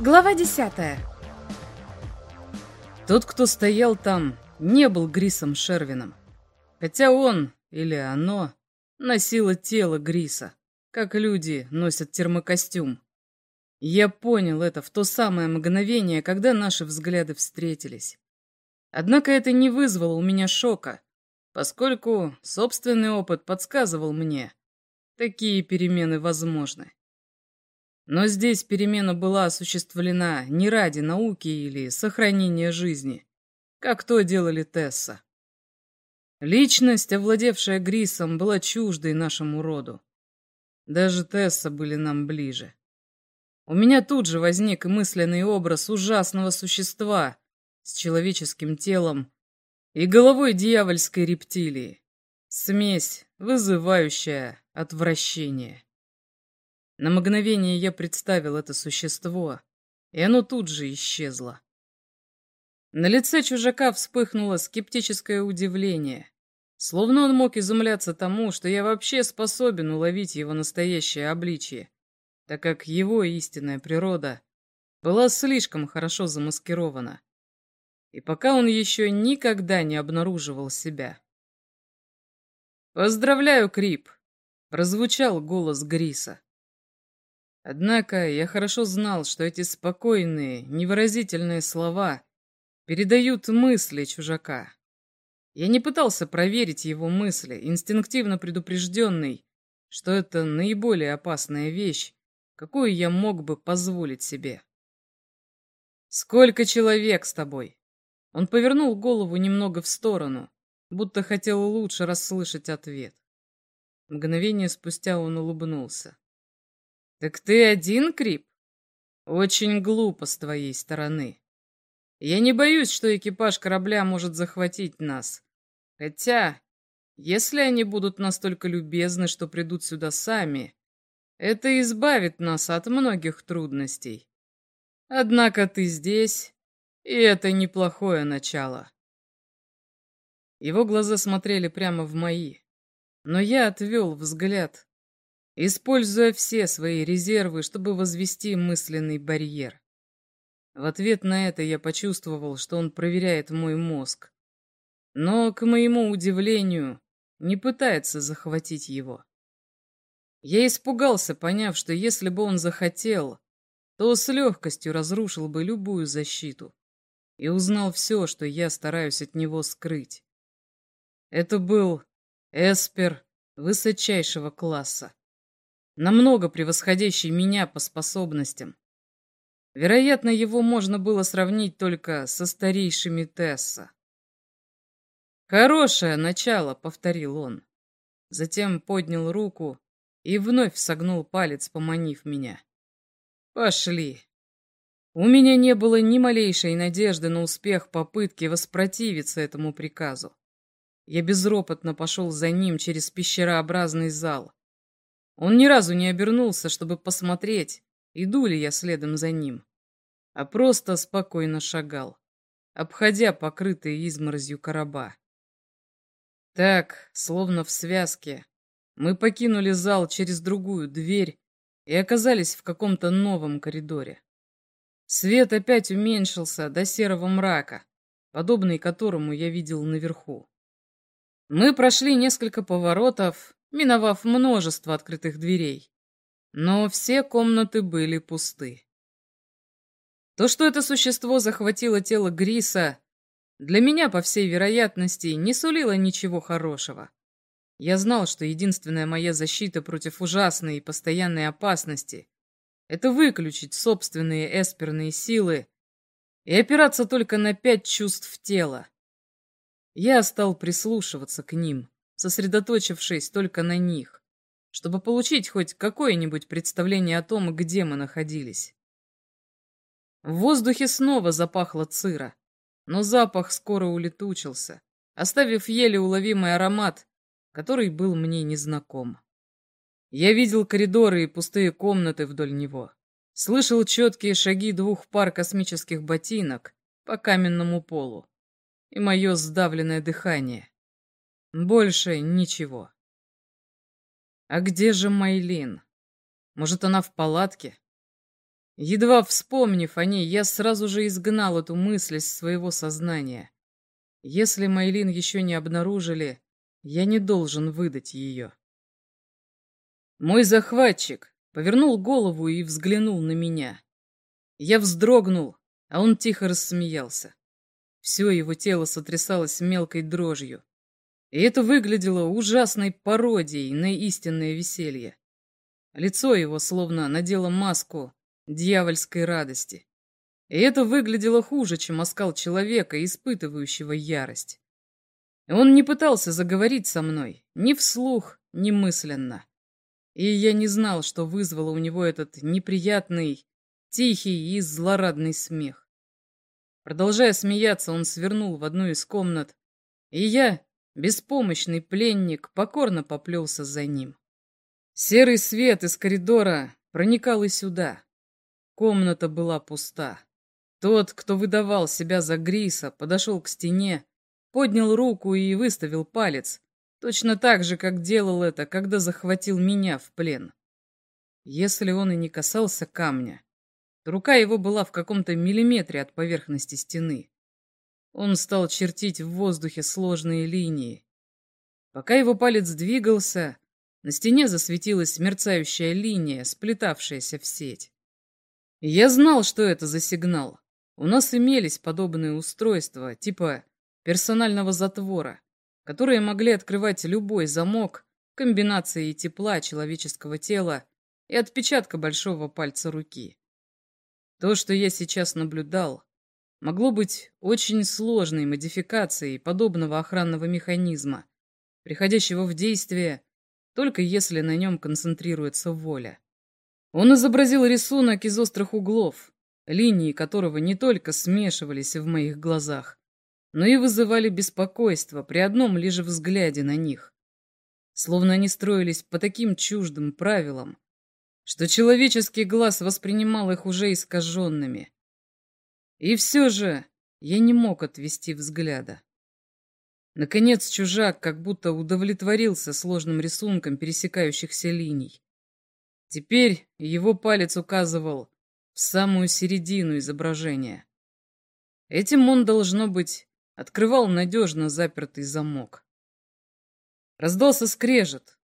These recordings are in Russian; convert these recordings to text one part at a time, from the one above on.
Глава десятая. Тот, кто стоял там, не был Грисом Шервином. Хотя он, или оно, носило тело Гриса, как люди носят термокостюм. Я понял это в то самое мгновение, когда наши взгляды встретились. Однако это не вызвало у меня шока, поскольку собственный опыт подсказывал мне, такие перемены возможны. Но здесь перемена была осуществлена не ради науки или сохранения жизни, как то делали Тесса. Личность, овладевшая Грисом, была чуждой нашему роду. Даже Тесса были нам ближе. У меня тут же возник мысленный образ ужасного существа с человеческим телом и головой дьявольской рептилии. Смесь, вызывающая отвращение. На мгновение я представил это существо, и оно тут же исчезло. На лице чужака вспыхнуло скептическое удивление, словно он мог изумляться тому, что я вообще способен уловить его настоящее обличие, так как его истинная природа была слишком хорошо замаскирована. И пока он еще никогда не обнаруживал себя. «Поздравляю, Крип!» — прозвучал голос Гриса. Однако я хорошо знал, что эти спокойные, невыразительные слова передают мысли чужака. Я не пытался проверить его мысли, инстинктивно предупрежденный, что это наиболее опасная вещь, какую я мог бы позволить себе. «Сколько человек с тобой?» Он повернул голову немного в сторону, будто хотел лучше расслышать ответ. Мгновение спустя он улыбнулся. «Так ты один, Крип? Очень глупо с твоей стороны. Я не боюсь, что экипаж корабля может захватить нас. Хотя, если они будут настолько любезны, что придут сюда сами, это избавит нас от многих трудностей. Однако ты здесь, и это неплохое начало». Его глаза смотрели прямо в мои, но я отвел взгляд, используя все свои резервы, чтобы возвести мысленный барьер. В ответ на это я почувствовал, что он проверяет мой мозг. Но, к моему удивлению, не пытается захватить его. Я испугался, поняв, что если бы он захотел, то с легкостью разрушил бы любую защиту и узнал все, что я стараюсь от него скрыть. Это был эспер высочайшего класса намного превосходящий меня по способностям. Вероятно, его можно было сравнить только со старейшими Тесса. «Хорошее начало», — повторил он. Затем поднял руку и вновь согнул палец, поманив меня. «Пошли». У меня не было ни малейшей надежды на успех попытки воспротивиться этому приказу. Я безропотно пошел за ним через пещерообразный зал. Он ни разу не обернулся, чтобы посмотреть, иду ли я следом за ним, а просто спокойно шагал, обходя покрытые изморозью короба. Так, словно в связке, мы покинули зал через другую дверь и оказались в каком-то новом коридоре. Свет опять уменьшился до серого мрака, подобный которому я видел наверху. Мы прошли несколько поворотов миновав множество открытых дверей. Но все комнаты были пусты. То, что это существо захватило тело Гриса, для меня, по всей вероятности, не сулило ничего хорошего. Я знал, что единственная моя защита против ужасной и постоянной опасности — это выключить собственные эсперные силы и опираться только на пять чувств тела. Я стал прислушиваться к ним сосредоточившись только на них, чтобы получить хоть какое-нибудь представление о том, где мы находились. В воздухе снова запахло цира, но запах скоро улетучился, оставив еле уловимый аромат, который был мне незнаком. Я видел коридоры и пустые комнаты вдоль него, слышал четкие шаги двух пар космических ботинок по каменному полу и мое сдавленное дыхание. Больше ничего. А где же Майлин? Может, она в палатке? Едва вспомнив о ней, я сразу же изгнал эту мысль из своего сознания. Если Майлин еще не обнаружили, я не должен выдать ее. Мой захватчик повернул голову и взглянул на меня. Я вздрогнул, а он тихо рассмеялся. Все его тело сотрясалось мелкой дрожью. И это выглядело ужасной пародией на истинное веселье. Лицо его словно надело маску дьявольской радости. И это выглядело хуже, чем оскал человека, испытывающего ярость. Он не пытался заговорить со мной, ни вслух, ни мысленно. И я не знал, что вызвало у него этот неприятный, тихий и злорадный смех. Продолжая смеяться, он свернул в одну из комнат, и я, беспомощный пленник, покорно поплелся за ним. Серый свет из коридора проникал и сюда. Комната была пуста. Тот, кто выдавал себя за Гриса, подошел к стене, поднял руку и выставил палец, точно так же, как делал это, когда захватил меня в плен. Если он и не касался камня, то рука его была в каком-то миллиметре от поверхности стены. Он стал чертить в воздухе сложные линии. Пока его палец двигался, на стене засветилась мерцающая линия, сплетавшаяся в сеть. Я знал, что это за сигнал. У нас имелись подобные устройства, типа персонального затвора, которые могли открывать любой замок комбинацией тепла человеческого тела и отпечатка большого пальца руки. То, что я сейчас наблюдал, могло быть очень сложной модификацией подобного охранного механизма, приходящего в действие только если на нем концентрируется воля. Он изобразил рисунок из острых углов, линии которого не только смешивались в моих глазах, но и вызывали беспокойство при одном лишь взгляде на них. Словно они строились по таким чуждым правилам, что человеческий глаз воспринимал их уже искаженными. И все же я не мог отвести взгляда. Наконец чужак как будто удовлетворился сложным рисунком пересекающихся линий. Теперь его палец указывал в самую середину изображения. Этим он, должно быть, открывал надежно запертый замок. Раздался скрежет,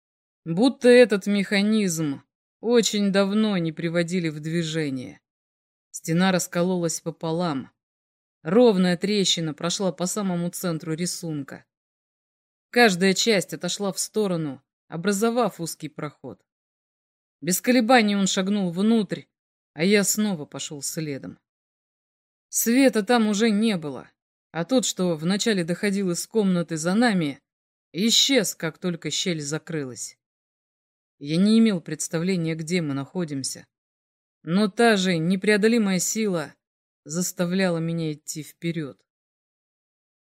будто этот механизм очень давно не приводили в движение. Стена раскололась пополам. Ровная трещина прошла по самому центру рисунка. Каждая часть отошла в сторону, образовав узкий проход. Без колебаний он шагнул внутрь, а я снова пошел следом. Света там уже не было, а тот, что вначале доходил из комнаты за нами, исчез, как только щель закрылась. Я не имел представления, где мы находимся, но та же непреодолимая сила заставляла меня идти вперед.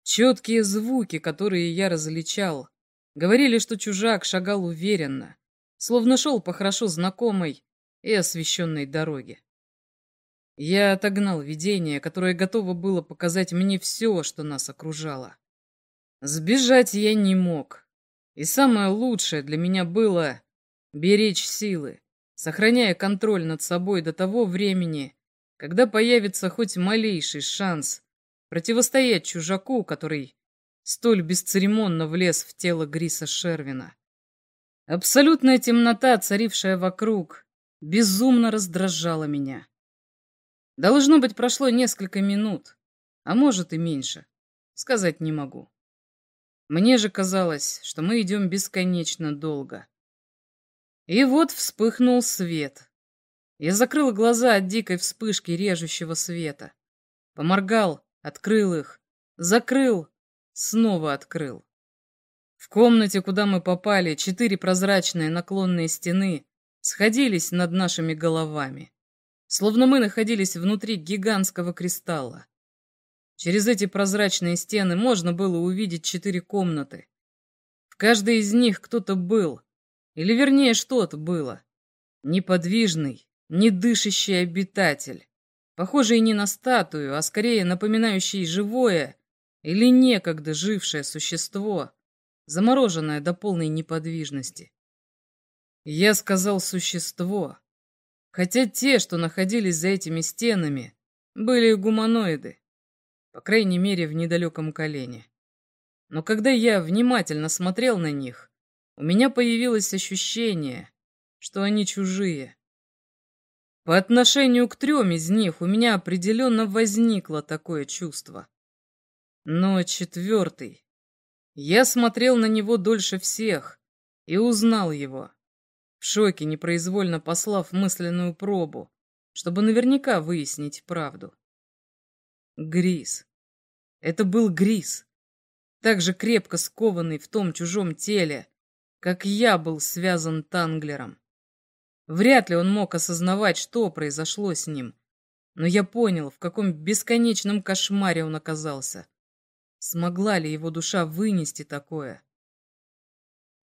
Четкие звуки, которые я различал, говорили, что чужак шагал уверенно, словно шел по хорошо знакомой и освещенной дороге. Я отогнал видение, которое готово было показать мне все, что нас окружало. Сбежать я не мог, и самое лучшее для меня было беречь силы, сохраняя контроль над собой до того времени, когда появится хоть малейший шанс противостоять чужаку, который столь бесцеремонно влез в тело Гриса Шервина. Абсолютная темнота, царившая вокруг, безумно раздражала меня. Должно быть, прошло несколько минут, а может и меньше. Сказать не могу. Мне же казалось, что мы идем бесконечно долго. И вот вспыхнул свет. Я закрыл глаза от дикой вспышки режущего света. Поморгал, открыл их, закрыл, снова открыл. В комнате, куда мы попали, четыре прозрачные наклонные стены сходились над нашими головами, словно мы находились внутри гигантского кристалла. Через эти прозрачные стены можно было увидеть четыре комнаты. В каждой из них кто-то был, или вернее что-то было. Неподвижный, не дышащий обитатель, похожий не на статую, а скорее напоминающий живое или некогда жившее существо, замороженное до полной неподвижности. Я сказал «существо», Хотя те, что находились за этими стенами, были гуманоиды, по крайней мере, в недалеком колене. Но когда я внимательно смотрел на них, у меня появилось ощущение, что они чужие. По отношению к трем из них у меня определенно возникло такое чувство. Но четвертый... Я смотрел на него дольше всех и узнал его. В шоке, непроизвольно послав мысленную пробу, чтобы наверняка выяснить правду. Грис. Это был Грис. Так же крепко скованный в том чужом теле, как я был связан Танглером. Вряд ли он мог осознавать, что произошло с ним. Но я понял, в каком бесконечном кошмаре он оказался. Смогла ли его душа вынести такое?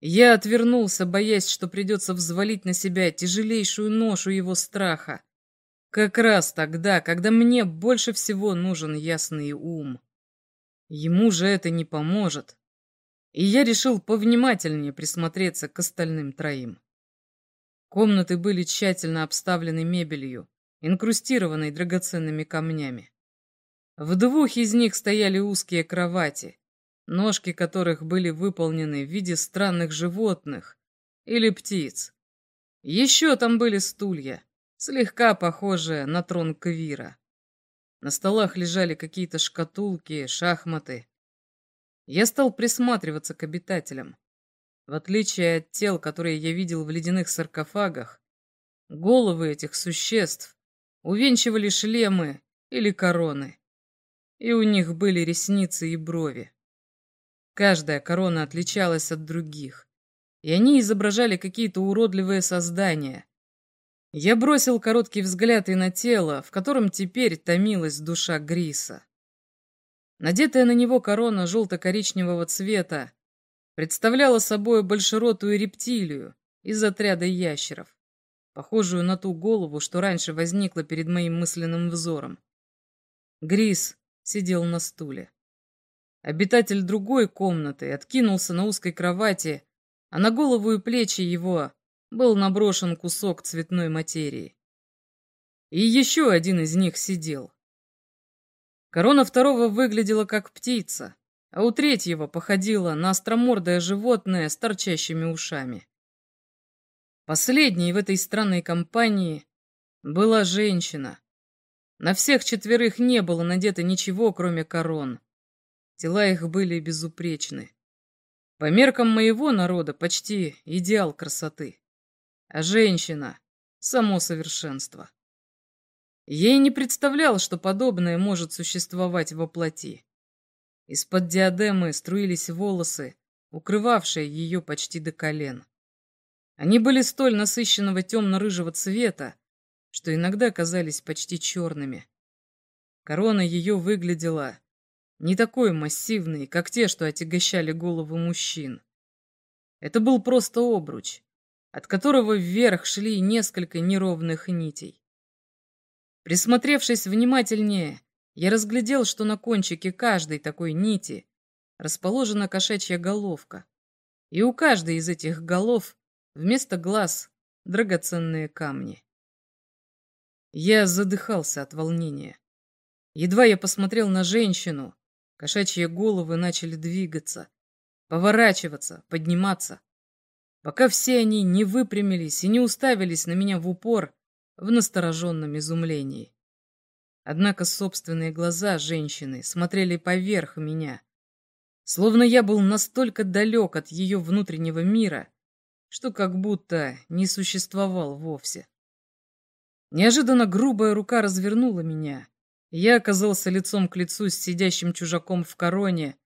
Я отвернулся, боясь, что придется взвалить на себя тяжелейшую ношу его страха. Как раз тогда, когда мне больше всего нужен ясный ум. Ему же это не поможет. И я решил повнимательнее присмотреться к остальным троим. Комнаты были тщательно обставлены мебелью, инкрустированной драгоценными камнями. В двух из них стояли узкие кровати, ножки которых были выполнены в виде странных животных или птиц. Еще там были стулья, слегка похожие на трон Квира. На столах лежали какие-то шкатулки, шахматы. Я стал присматриваться к обитателям. В отличие от тел, которые я видел в ледяных саркофагах, головы этих существ увенчивали шлемы или короны, и у них были ресницы и брови. Каждая корона отличалась от других, и они изображали какие-то уродливые создания. Я бросил короткий взгляд и на тело, в котором теперь томилась душа Гриса. Надетая на него корона желто-коричневого цвета представляла собой большеротую рептилию из отряда ящеров, похожую на ту голову, что раньше возникла перед моим мысленным взором. Грис сидел на стуле. Обитатель другой комнаты откинулся на узкой кровати, а на голову и плечи его был наброшен кусок цветной материи. И еще один из них сидел. Корона второго выглядела как птица, а у третьего походило на остромордое животное с торчащими ушами. Последней в этой странной компании была женщина. На всех четверых не было надето ничего, кроме корон. Тела их были безупречны. По меркам моего народа почти идеал красоты. А женщина — само совершенство. Я и не представлял, что подобное может существовать во плоти. Из-под диадемы струились волосы, укрывавшие ее почти до колен. Они были столь насыщенного темно-рыжего цвета, что иногда казались почти черными. Корона ее выглядела не такой массивной, как те, что отягощали головы мужчин. Это был просто обруч, от которого вверх шли несколько неровных нитей. Присмотревшись внимательнее, я разглядел, что на кончике каждой такой нити расположена кошачья головка, и у каждой из этих голов вместо глаз драгоценные камни. Я задыхался от волнения. Едва я посмотрел на женщину, кошачьи головы начали двигаться, поворачиваться, подниматься, пока все они не выпрямились и не уставились на меня в упор в настороженном изумлении. Однако собственные глаза женщины смотрели поверх меня, словно я был настолько далек от ее внутреннего мира, что как будто не существовал вовсе. Неожиданно грубая рука развернула меня, и я оказался лицом к лицу с сидящим чужаком в короне,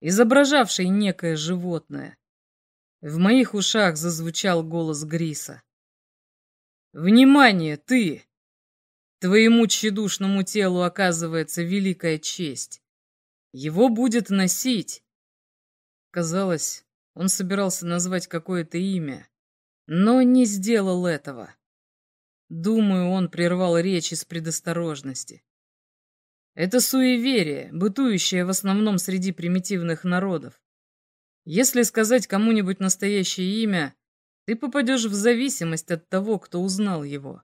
изображавшей некое животное. В моих ушах зазвучал голос Гриса. «Внимание, ты! Твоему тщедушному телу оказывается великая честь. Его будет носить. Казалось, он собирался назвать какое-то имя, но не сделал этого. Думаю, он прервал речь из предосторожности. Это суеверие, бытующее в основном среди примитивных народов. Если сказать кому-нибудь настоящее имя, ты попадешь в зависимость от того, кто узнал его.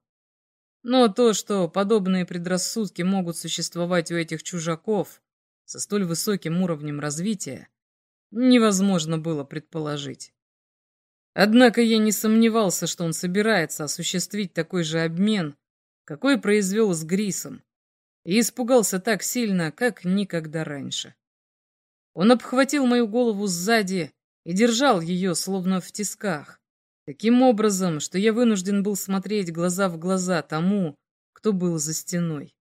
Но то, что подобные предрассудки могут существовать у этих чужаков со столь высоким уровнем развития, невозможно было предположить. Однако я не сомневался, что он собирается осуществить такой же обмен, какой произвел с Грисом, и испугался так сильно, как никогда раньше. Он обхватил мою голову сзади и держал ее, словно в тисках, таким образом, что я вынужден был смотреть глаза в глаза тому, кто был за стеной.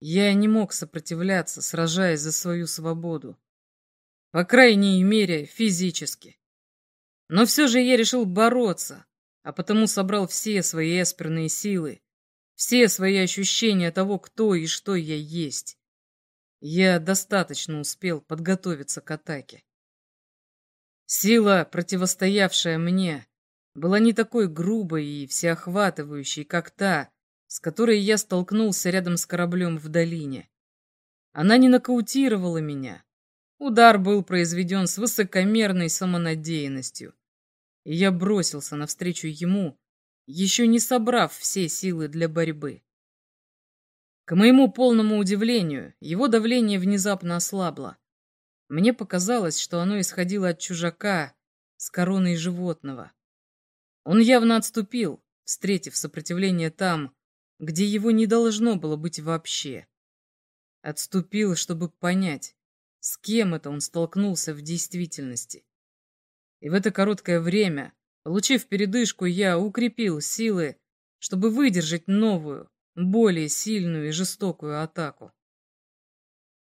Я не мог сопротивляться, сражаясь за свою свободу. По крайней мере, физически. Но все же я решил бороться, а потому собрал все свои эсперные силы, все свои ощущения того, кто и что я есть. Я достаточно успел подготовиться к атаке. Сила, противостоявшая мне, была не такой грубой и всеохватывающей, как та, с которой я столкнулся рядом с кораблем в долине. Она не нокаутировала меня. Удар был произведен с высокомерной самонадеянностью. И я бросился навстречу ему, еще не собрав все силы для борьбы. К моему полному удивлению, его давление внезапно ослабло. Мне показалось, что оно исходило от чужака с короной животного. Он явно отступил, встретив сопротивление там, где его не должно было быть вообще. Отступил, чтобы понять, с кем это он столкнулся в действительности. И в это короткое время, получив передышку, я укрепил силы, чтобы выдержать новую, более сильную и жестокую атаку.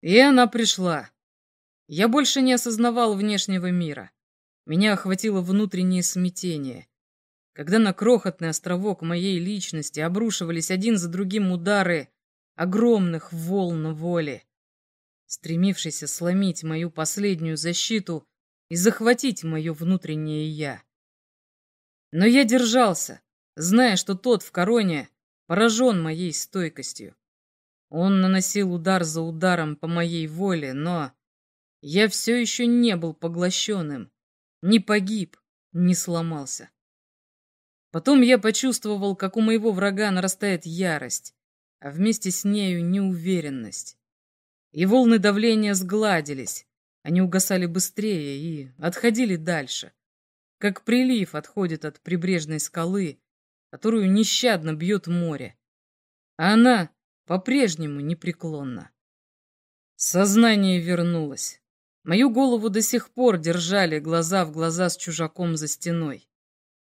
И она пришла. Я больше не осознавал внешнего мира. Меня охватило внутреннее смятение когда на крохотный островок моей личности обрушивались один за другим удары огромных волн воли, стремившийся сломить мою последнюю защиту и захватить мое внутреннее «я». Но я держался, зная, что тот в короне поражен моей стойкостью. Он наносил удар за ударом по моей воле, но я все еще не был поглощенным, не погиб, не сломался. Потом я почувствовал, как у моего врага нарастает ярость, а вместе с нею неуверенность. И волны давления сгладились, они угасали быстрее и отходили дальше, как прилив отходит от прибрежной скалы, которую нещадно бьет море. А она по-прежнему непреклонна. Сознание вернулось. Мою голову до сих пор держали глаза в глаза с чужаком за стеной.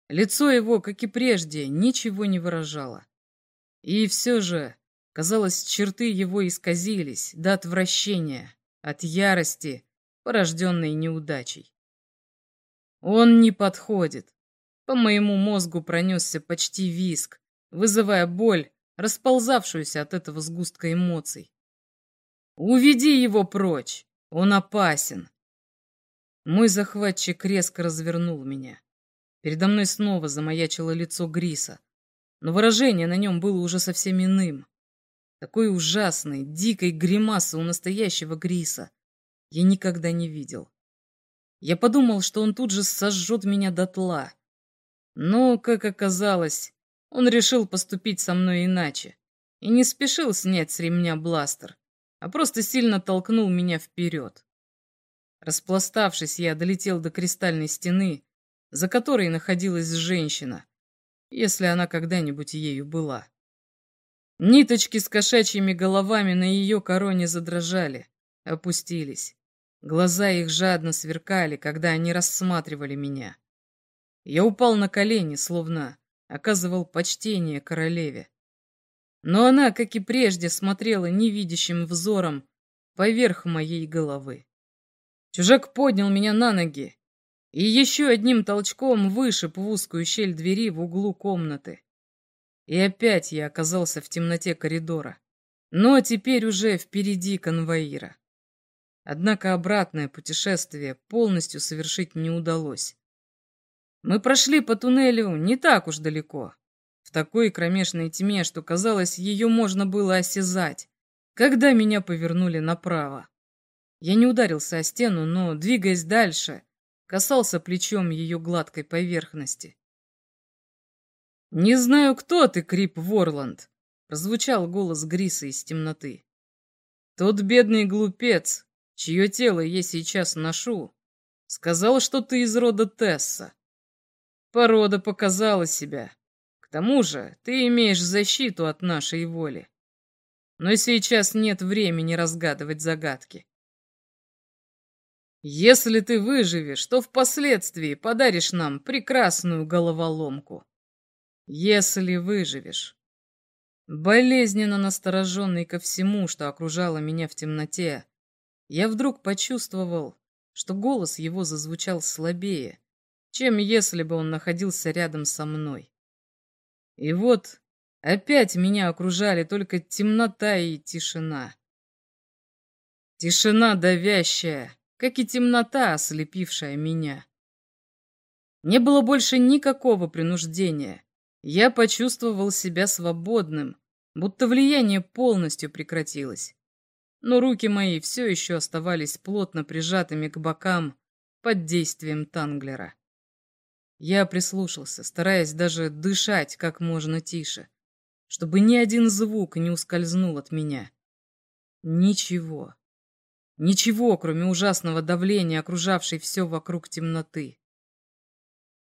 Лицо его, как и прежде, ничего не выражало. И все же, казалось, черты его исказились до отвращения, от ярости, порожденной неудачей. Он не подходит. По моему мозгу пронесся почти виск, вызывая боль, расползавшуюся от этого сгустка эмоций. «Уведи его прочь! Он опасен!» Мой захватчик резко развернул меня. Передо мной снова замаячило лицо Гриса, но выражение на нем было уже совсем иным. Такой ужасной, дикой гримасы у настоящего Гриса я никогда не видел. Я подумал, что он тут же сожжет меня дотла. Но, как оказалось, он решил поступить со мной иначе и не спешил снять с ремня бластер, а просто сильно толкнул меня вперед. Распластавшись, я долетел до кристальной стены за которой находилась женщина, если она когда-нибудь ею была. Ниточки с кошачьими головами на ее короне задрожали, опустились. Глаза их жадно сверкали, когда они рассматривали меня. Я упал на колени, словно оказывал почтение королеве. Но она, как и прежде, смотрела невидящим взором поверх моей головы. Чужак поднял меня на ноги и еще одним толчком вышиб в узкую щель двери в углу комнаты. И опять я оказался в темноте коридора, но теперь уже впереди конвоира. Однако обратное путешествие полностью совершить не удалось. Мы прошли по туннелю не так уж далеко, в такой кромешной тьме, что казалось, ее можно было осязать, когда меня повернули направо. Я не ударился о стену, но, двигаясь дальше, касался плечом ее гладкой поверхности. «Не знаю, кто ты, Крип Ворланд», — прозвучал голос Гриса из темноты. «Тот бедный глупец, чье тело я сейчас ношу, сказал, что ты из рода Тесса. Порода показала себя. К тому же ты имеешь защиту от нашей воли. Но сейчас нет времени разгадывать загадки. Если ты выживешь, то впоследствии подаришь нам прекрасную головоломку. Если выживешь. Болезненно настороженный ко всему, что окружало меня в темноте, я вдруг почувствовал, что голос его зазвучал слабее, чем если бы он находился рядом со мной. И вот опять меня окружали только темнота и тишина. Тишина давящая, как и темнота, ослепившая меня. Не было больше никакого принуждения. Я почувствовал себя свободным, будто влияние полностью прекратилось. Но руки мои все еще оставались плотно прижатыми к бокам под действием Танглера. Я прислушался, стараясь даже дышать как можно тише, чтобы ни один звук не ускользнул от меня. Ничего. Ничего, кроме ужасного давления, окружавшей все вокруг темноты.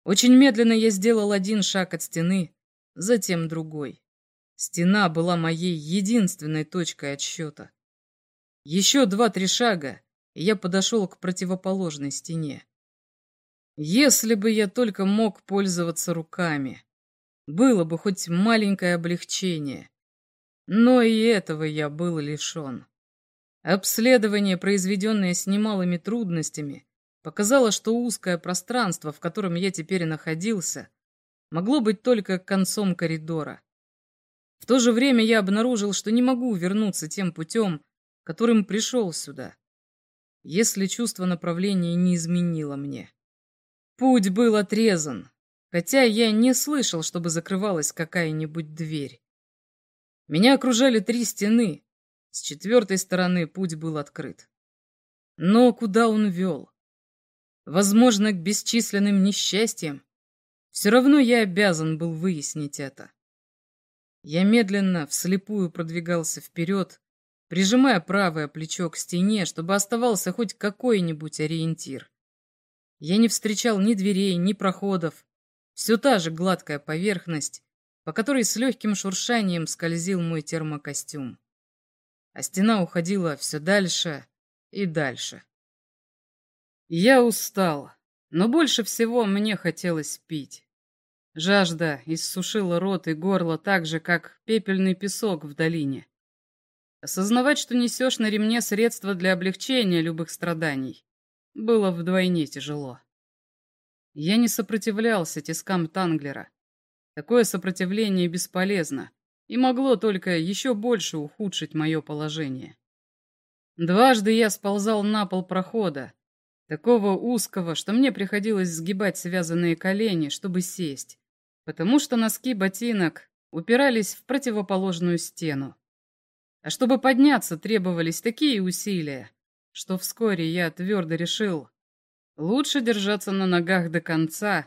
Очень медленно я сделал один шаг от стены, затем другой. Стена была моей единственной точкой отсчета. Еще два-три шага, и я подошел к противоположной стене. Если бы я только мог пользоваться руками, было бы хоть маленькое облегчение. Но и этого я был лишен. Обследование, произведенное с немалыми трудностями, показало, что узкое пространство, в котором я теперь находился, могло быть только концом коридора. В то же время я обнаружил, что не могу вернуться тем путем, которым пришел сюда, если чувство направления не изменило мне. Путь был отрезан, хотя я не слышал, чтобы закрывалась какая-нибудь дверь. Меня окружали три стены, с четвертой стороны путь был открыт. Но куда он вел? возможно, к бесчисленным несчастьям, все равно я обязан был выяснить это. Я медленно, вслепую продвигался вперед, прижимая правое плечо к стене, чтобы оставался хоть какой-нибудь ориентир. Я не встречал ни дверей, ни проходов. Все та же гладкая поверхность, по которой с легким шуршанием скользил мой термокостюм. А стена уходила все дальше и дальше. Я устал, но больше всего мне хотелось пить. Жажда иссушила рот и горло так же, как пепельный песок в долине. Осознавать, что несешь на ремне средства для облегчения любых страданий, было вдвойне тяжело. Я не сопротивлялся тискам Танглера. Такое сопротивление бесполезно и могло только еще больше ухудшить мое положение. Дважды я сползал на пол прохода, такого узкого, что мне приходилось сгибать связанные колени, чтобы сесть, потому что носки ботинок упирались в противоположную стену. А чтобы подняться, требовались такие усилия, что вскоре я твердо решил, лучше держаться на ногах до конца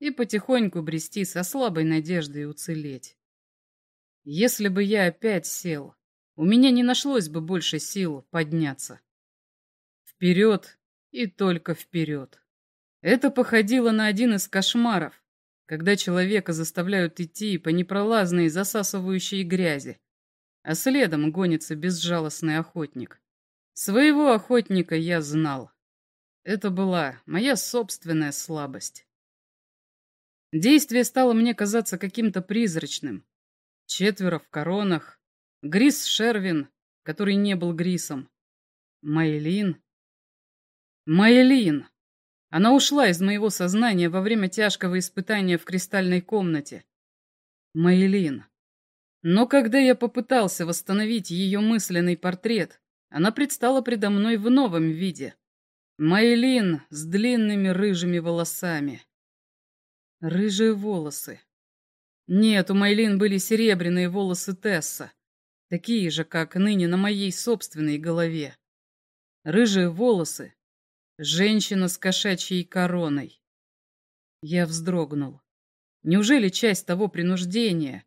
и потихоньку брести со слабой надеждой уцелеть. Если бы я опять сел, у меня не нашлось бы больше сил подняться. Вперед и только вперед. Это походило на один из кошмаров, когда человека заставляют идти по непролазной засасывающей грязи, а следом гонится безжалостный охотник. Своего охотника я знал. Это была моя собственная слабость. Действие стало мне казаться каким-то призрачным. Четверо в коронах, Грис Шервин, который не был Грисом, Майлин, Майлин. Она ушла из моего сознания во время тяжкого испытания в кристальной комнате. Майлин. Но когда я попытался восстановить ее мысленный портрет, она предстала предо мной в новом виде. Майлин с длинными рыжими волосами. Рыжие волосы. Нет, у Майлин были серебряные волосы Тесса, такие же, как ныне на моей собственной голове. Рыжие волосы, Женщина с кошачьей короной. Я вздрогнул. Неужели часть того принуждения,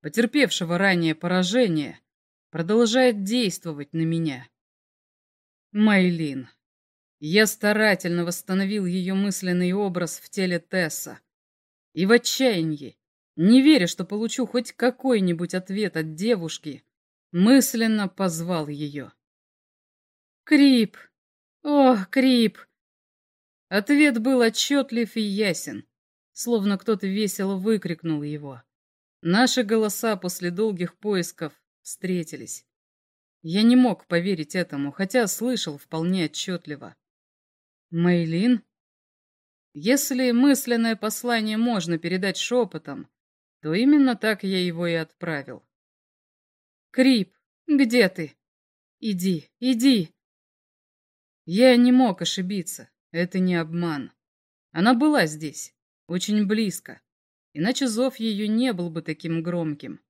потерпевшего ранее поражение, продолжает действовать на меня? Майлин. Я старательно восстановил ее мысленный образ в теле Тесса. И в отчаянии, не веря, что получу хоть какой-нибудь ответ от девушки, мысленно позвал ее. «Крип! Ох, Крип!» Ответ был отчетлив и ясен словно кто-то весело выкрикнул его. Наши голоса после долгих поисков встретились. Я не мог поверить этому, хотя слышал вполне отчетливо. Мейлин? Если мысленное послание можно передать шепотом, то именно так я его и отправил. Крип, где ты? Иди, иди. Я не мог ошибиться, это не обман. Она была здесь. Очень близко. Иначе зов ее не был бы таким громким.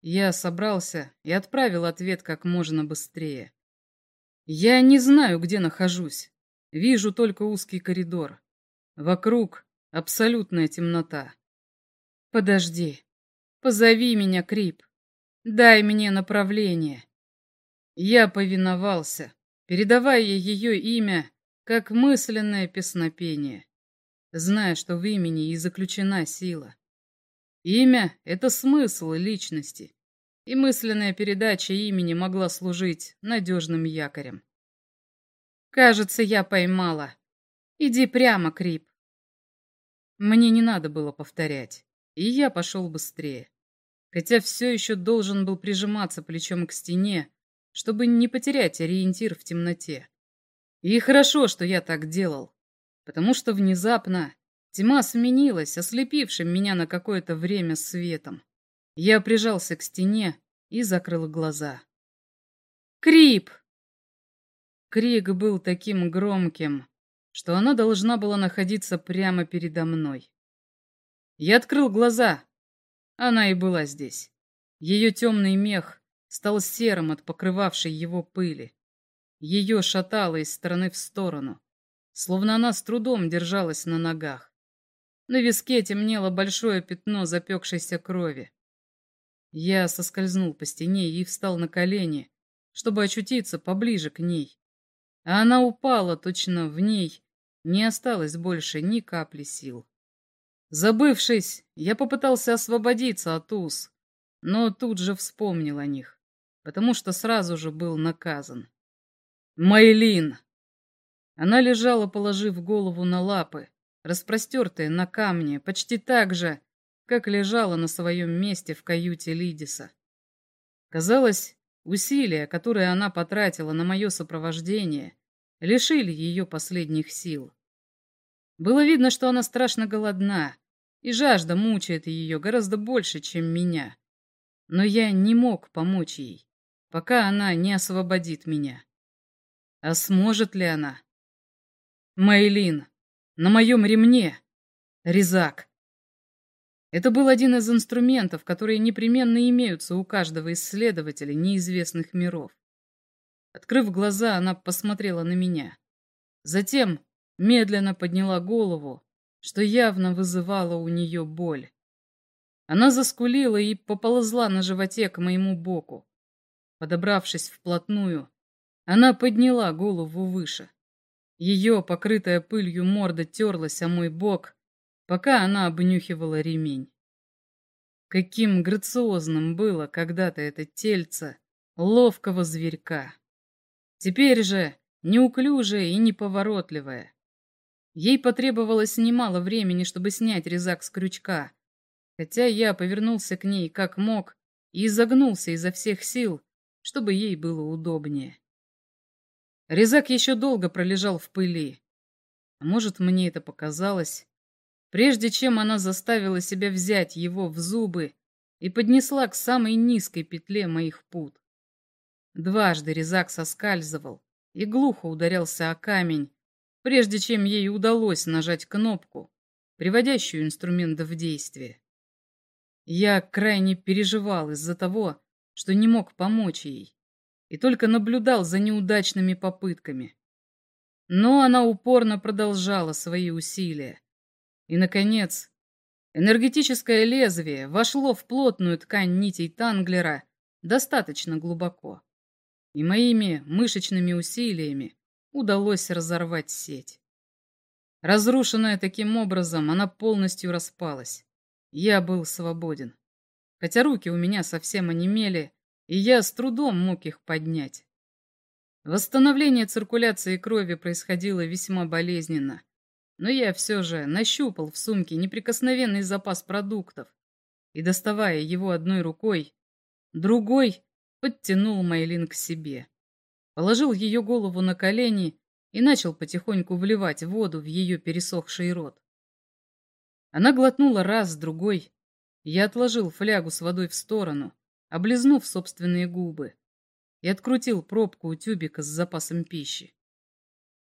Я собрался и отправил ответ как можно быстрее. Я не знаю, где нахожусь. Вижу только узкий коридор. Вокруг абсолютная темнота. Подожди. Позови меня, Крип. Дай мне направление. Я повиновался, передавая ее имя как мысленное песнопение зная, что в имени и заключена сила. Имя — это смысл личности, и мысленная передача имени могла служить надежным якорем. «Кажется, я поймала. Иди прямо, Крип». Мне не надо было повторять, и я пошел быстрее, хотя все еще должен был прижиматься плечом к стене, чтобы не потерять ориентир в темноте. И хорошо, что я так делал потому что внезапно тьма сменилась, ослепившим меня на какое-то время светом. Я прижался к стене и закрыл глаза. «Крип!» Крик был таким громким, что она должна была находиться прямо передо мной. Я открыл глаза. Она и была здесь. Ее темный мех стал серым от покрывавшей его пыли. Ее шатало из стороны в сторону словно она с трудом держалась на ногах. На виске темнело большое пятно запекшейся крови. Я соскользнул по стене и встал на колени, чтобы очутиться поближе к ней. А она упала, точно в ней не осталось больше ни капли сил. Забывшись, я попытался освободиться от уз, но тут же вспомнил о них, потому что сразу же был наказан. «Майлин!» Она лежала, положив голову на лапы, распростертая на камне, почти так же, как лежала на своем месте в каюте Лидиса. Казалось, усилия, которые она потратила на мое сопровождение, лишили ее последних сил. Было видно, что она страшно голодна, и жажда мучает ее гораздо больше, чем меня. Но я не мог помочь ей, пока она не освободит меня. А сможет ли она? Мейлин, на моем ремне. Резак. Это был один из инструментов, которые непременно имеются у каждого исследователя неизвестных миров. Открыв глаза, она посмотрела на меня. Затем медленно подняла голову, что явно вызывало у нее боль. Она заскулила и поползла на животе к моему боку. Подобравшись вплотную, она подняла голову выше. Ее, покрытая пылью морда, терлась о мой бок, пока она обнюхивала ремень. Каким грациозным было когда-то это тельце ловкого зверька. Теперь же неуклюжее и неповоротливое. Ей потребовалось немало времени, чтобы снять резак с крючка, хотя я повернулся к ней как мог и изогнулся изо всех сил, чтобы ей было удобнее. Резак еще долго пролежал в пыли. А может, мне это показалось. Прежде чем она заставила себя взять его в зубы и поднесла к самой низкой петле моих пут. Дважды резак соскальзывал и глухо ударялся о камень, прежде чем ей удалось нажать кнопку, приводящую инструмент в действие. Я крайне переживал из-за того, что не мог помочь ей и только наблюдал за неудачными попытками. Но она упорно продолжала свои усилия. И, наконец, Энергетическое лезвие вошло в плотную ткань нитей Танглера достаточно глубоко, и моими мышечными усилиями удалось разорвать сеть. Разрушенная таким образом, она полностью распалась. Я был свободен. Хотя руки у меня совсем онемели, и я с трудом мог их поднять. Восстановление циркуляции крови происходило весьма болезненно, но я все же нащупал в сумке неприкосновенный запас продуктов и, доставая его одной рукой, другой подтянул Майлин к себе, положил ее голову на колени и начал потихоньку вливать воду в ее пересохший рот. Она глотнула раз, другой. Я отложил флягу с водой в сторону, облизнув собственные губы, и открутил пробку у тюбика с запасом пищи.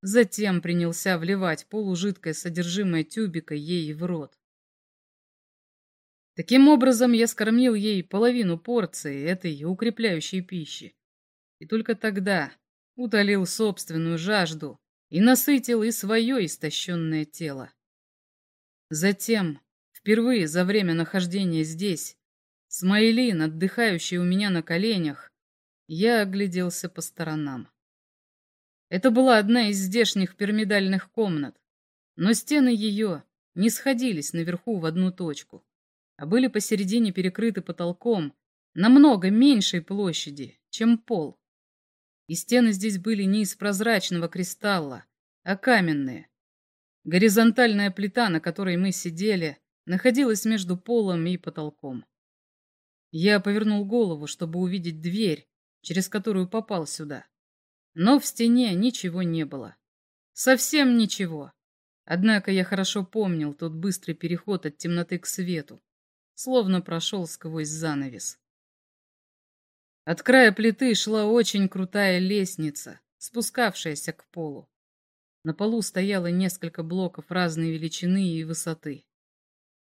Затем принялся вливать полужидкое содержимое тюбика ей в рот. Таким образом, я скормил ей половину порции этой укрепляющей пищи. И только тогда утолил собственную жажду и насытил и свое истощенное тело. Затем, впервые за время нахождения здесь, Смайлин, отдыхающий у меня на коленях, я огляделся по сторонам. Это была одна из здешних пирамидальных комнат, но стены ее не сходились наверху в одну точку, а были посередине перекрыты потолком намного меньшей площади, чем пол. И стены здесь были не из прозрачного кристалла, а каменные. Горизонтальная плита, на которой мы сидели, находилась между полом и потолком. Я повернул голову, чтобы увидеть дверь, через которую попал сюда. Но в стене ничего не было. Совсем ничего. Однако я хорошо помнил тот быстрый переход от темноты к свету, словно прошел сквозь занавес. От края плиты шла очень крутая лестница, спускавшаяся к полу. На полу стояло несколько блоков разной величины и высоты.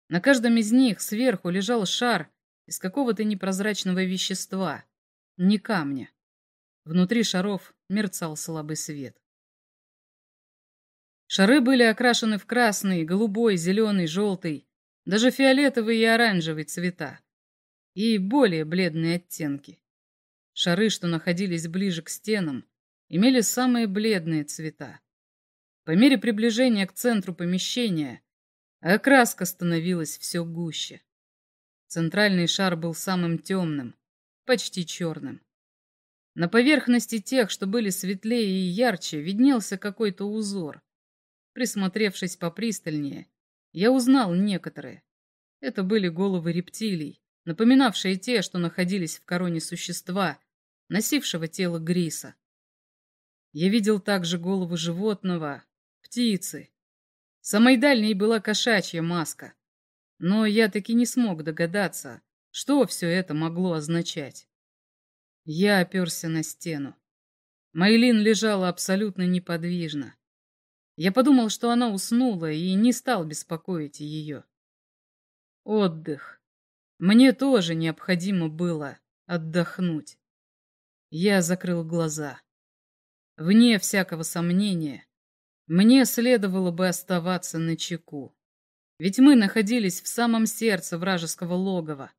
На каждом из них сверху лежал шар из какого-то непрозрачного вещества, не камня. Внутри шаров мерцал слабый свет. Шары были окрашены в красный, голубой, зеленый, желтый, даже фиолетовый и оранжевый цвета и более бледные оттенки. Шары, что находились ближе к стенам, имели самые бледные цвета. По мере приближения к центру помещения окраска становилась все гуще. Центральный шар был самым темным, почти черным. На поверхности тех, что были светлее и ярче, виднелся какой-то узор. Присмотревшись попристальнее, я узнал некоторые. Это были головы рептилий, напоминавшие те, что находились в короне существа, носившего тело Гриса. Я видел также голову животного, птицы. Самой дальней была кошачья маска. Но я таки не смог догадаться, что все это могло означать. Я оперся на стену. Майлин лежала абсолютно неподвижно. Я подумал, что она уснула, и не стал беспокоить ее. Отдых. Мне тоже необходимо было отдохнуть. Я закрыл глаза. Вне всякого сомнения, мне следовало бы оставаться на чеку. Ведь мы находились в самом сердце вражеского логова.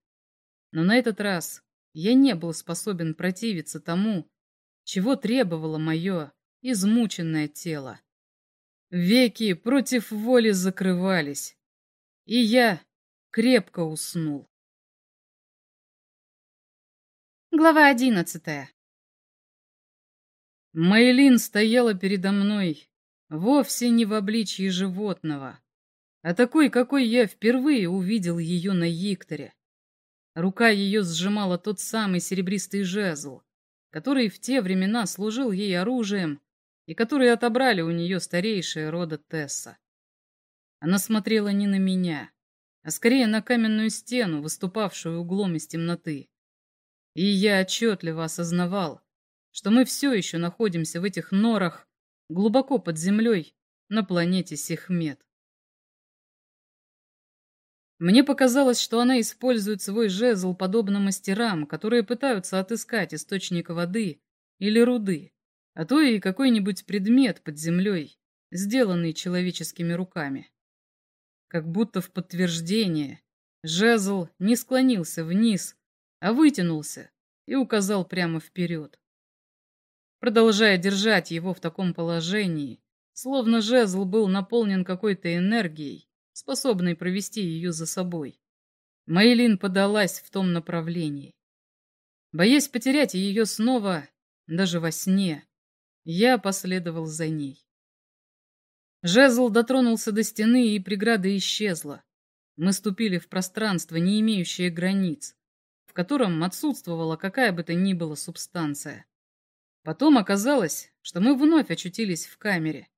Но на этот раз я не был способен противиться тому, чего требовало мое измученное тело. Веки против воли закрывались, и я крепко уснул. Глава одиннадцатая Мейлин стояла передо мной вовсе не в обличье животного, а такой, какой я впервые увидел ее на Якторе. Рука ее сжимала тот самый серебристый жезл, который в те времена служил ей оружием и который отобрали у нее старейшие рода Тесса. Она смотрела не на меня, а скорее на каменную стену, выступавшую углом из темноты. И я отчетливо осознавал, что мы все еще находимся в этих норах глубоко под землей на планете Сехмет. Мне показалось, что она использует свой жезл подобно мастерам, которые пытаются отыскать источник воды или руды, а то и какой-нибудь предмет под землей, сделанный человеческими руками. Как будто в подтверждение Жезл не склонился вниз, а вытянулся и указал прямо вперед. Продолжая держать его в таком положении, словно жезл был наполнен какой-то энергией, способной провести ее за собой, Мейлин подалась в том направлении. Боясь потерять ее снова, даже во сне, я последовал за ней. Жезл дотронулся до стены, и преграда исчезла. Мы ступили в пространство, не имеющее границ, в котором отсутствовала какая бы то ни была субстанция. Потом оказалось, что мы вновь очутились в камере.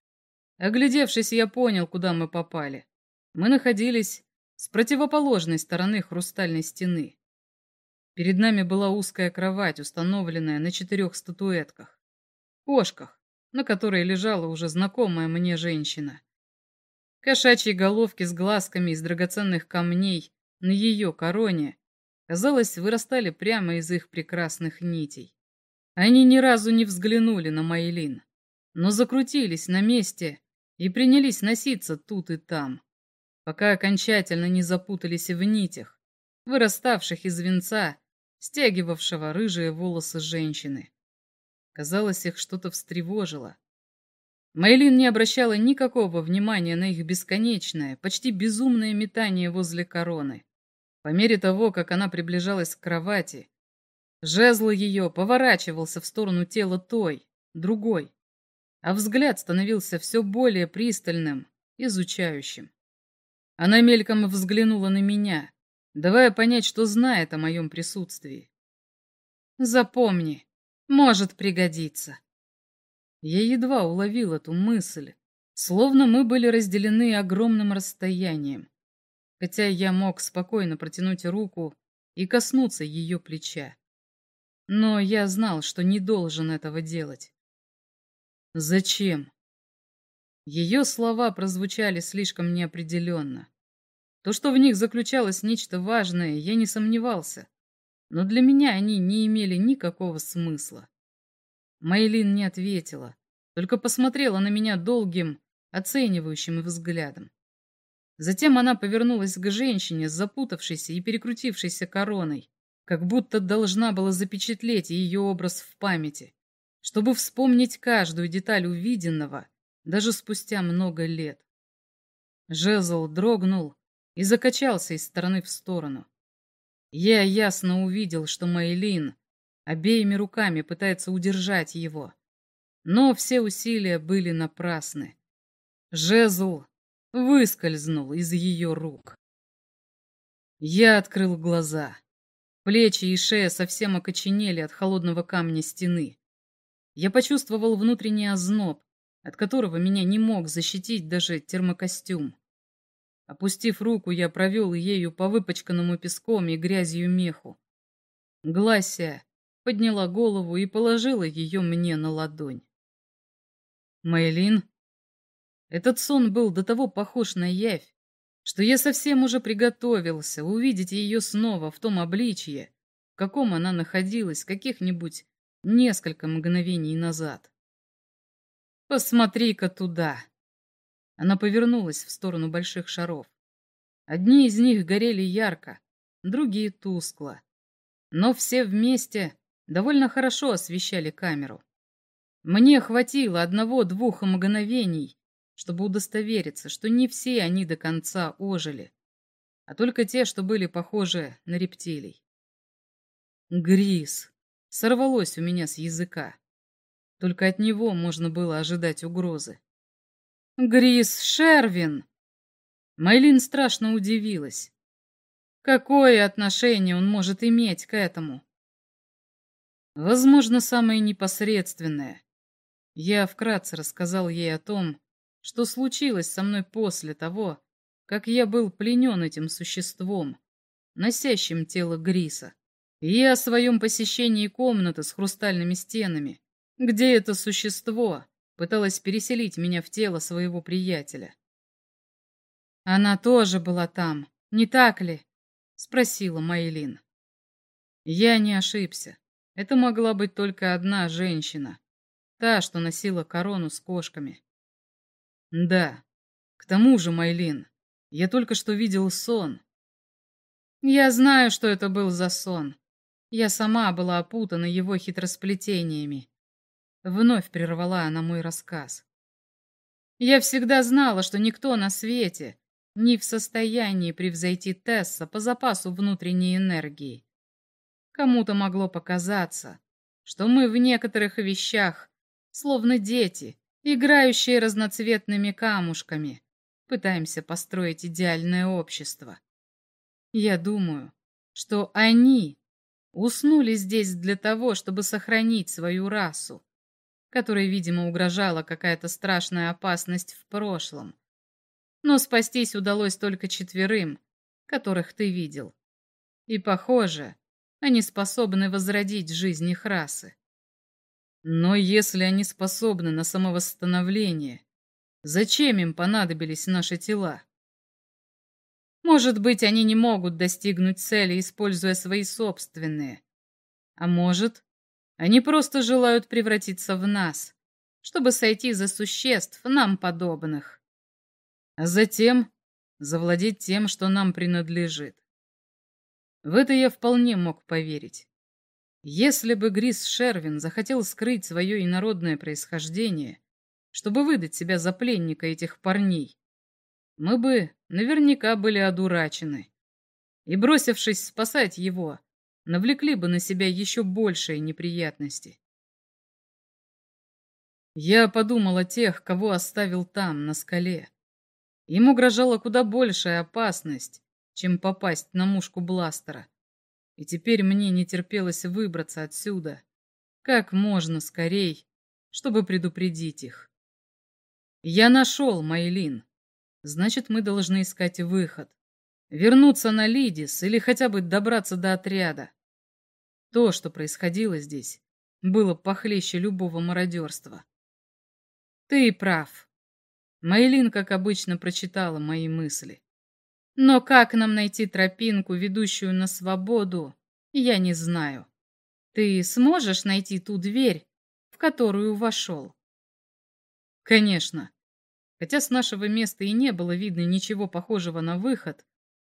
Оглядевшись, я понял, куда мы попали. Мы находились с противоположной стороны хрустальной стены. Перед нами была узкая кровать, установленная на четырех статуэтках. Кошках, на которой лежала уже знакомая мне женщина. Кошачьи головки с глазками из драгоценных камней на ее короне, казалось, вырастали прямо из их прекрасных нитей. Они ни разу не взглянули на Майлин, но закрутились на месте и принялись носиться тут и там, пока окончательно не запутались в нитях, выраставших из венца, стягивавшего рыжие волосы женщины. Казалось, их что-то встревожило. Мейлин не обращала никакого внимания на их бесконечное, почти безумное метание возле короны. По мере того, как она приближалась к кровати, жезл ее поворачивался в сторону тела той, другой, а взгляд становился все более пристальным, изучающим. Она мельком взглянула на меня, давая понять, что знает о моем присутствии. «Запомни, может пригодиться». Я едва уловил эту мысль, словно мы были разделены огромным расстоянием, хотя я мог спокойно протянуть руку и коснуться ее плеча. Но я знал, что не должен этого делать. «Зачем?» Ее слова прозвучали слишком неопределенно. То, что в них заключалось нечто важное, я не сомневался, но для меня они не имели никакого смысла. Майлин не ответила, только посмотрела на меня долгим, оценивающим взглядом. Затем она повернулась к женщине с запутавшейся и перекрутившейся короной, как будто должна была запечатлеть ее образ в памяти, чтобы вспомнить каждую деталь увиденного, даже спустя много лет. Жезл дрогнул и закачался из стороны в сторону. Я ясно увидел, что Мейлин обеими руками пытается удержать его. Но все усилия были напрасны. Жезл выскользнул из ее рук. Я открыл глаза. Плечи и шея совсем окоченели от холодного камня стены. Я почувствовал внутренний озноб, от которого меня не мог защитить даже термокостюм. Опустив руку, я провел ею по выпачканному песком и грязью меху. Гласия подняла голову и положила ее мне на ладонь. Мейлин? Этот сон был до того похож на явь, что я совсем уже приготовился увидеть ее снова в том обличье, в каком она находилась каких-нибудь несколько мгновений назад. «Посмотри-ка туда!» Она повернулась в сторону больших шаров. Одни из них горели ярко, другие тускло. Но все вместе довольно хорошо освещали камеру. Мне хватило одного-двух мгновений, чтобы удостовериться, что не все они до конца ожили, а только те, что были похожи на рептилий. Грис сорвалось у меня с языка. Только от него можно было ожидать угрозы. Грис Шервин! Майлин страшно удивилась. Какое отношение он может иметь к этому? Возможно, самое непосредственное. Я вкратце рассказал ей о том, что случилось со мной после того, как я был пленен этим существом, носящим тело Гриса, и о своем посещении комнаты с хрустальными стенами, где это существо пыталось переселить меня в тело своего приятеля. Она тоже была там, не так ли? спросила Майлин. Я не ошибся. Это могла быть только одна женщина. Та, что носила корону с кошками. Да. К тому же, Майлин, я только что видел сон. Я знаю, что это был за сон. Я сама была опутана его хитросплетениями. Вновь прервала она мой рассказ. Я всегда знала, что никто на свете не в состоянии превзойти Тесса по запасу внутренней энергии. Кому-то могло показаться, что мы в некоторых вещах, словно дети, играющие разноцветными камушками, пытаемся построить идеальное общество. Я думаю, что они уснули здесь для того, чтобы сохранить свою расу, которой, видимо, угрожала какая-то страшная опасность в прошлом. Но спастись удалось только четверым, которых ты видел. И, похоже, они способны возродить жизнь их расы. Но если они способны на самовосстановление, зачем им понадобились наши тела? Может быть, они не могут достигнуть цели, используя свои собственные. А может, они просто желают превратиться в нас, чтобы сойти за существ нам подобных. А затем завладеть тем, что нам принадлежит. В это я вполне мог поверить. Если бы Грис Шервин захотел скрыть свое инородное происхождение, чтобы выдать себя за пленника этих парней, мы бы наверняка были одурачены. И, бросившись спасать его, навлекли бы на себя еще большие неприятности. Я подумал о тех, кого оставил там, на скале. Им угрожала куда большая опасность, чем попасть на мушку бластера. И теперь мне не терпелось выбраться отсюда, как можно скорей, чтобы предупредить их. Я нашел Майлин. Значит, мы должны искать выход. Вернуться на Лидис или хотя бы добраться до отряда. То, что происходило здесь, было похлеще любого мародерства. Ты прав. Мейлин, как обычно, прочитала мои мысли. Но как нам найти тропинку, ведущую на свободу, я не знаю. Ты сможешь найти ту дверь, в которую вошел? Конечно. Хотя с нашего места и не было видно ничего похожего на выход,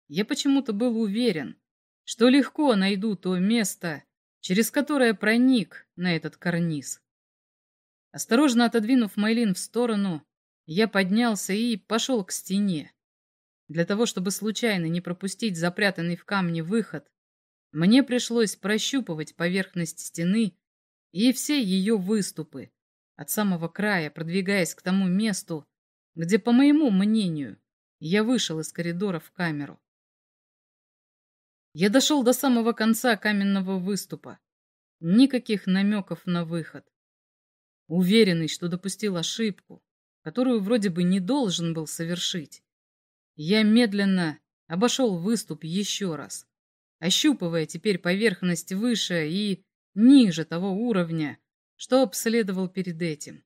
я почему-то был уверен, что легко найду то место, через которое проник на этот карниз. Осторожно отодвинув Майлин в сторону, я поднялся и пошел к стене. Для того, чтобы случайно не пропустить запрятанный в камне выход, мне пришлось прощупывать поверхность стены и все ее выступы, от самого края продвигаясь к тому месту, где, по моему мнению, я вышел из коридора в камеру. Я дошел до самого конца каменного выступа. Никаких намеков на выход. Уверенный, что допустил ошибку, которую вроде бы не должен был совершить, я медленно обошел выступ еще раз, ощупывая теперь поверхность выше и ниже того уровня, что обследовал перед этим.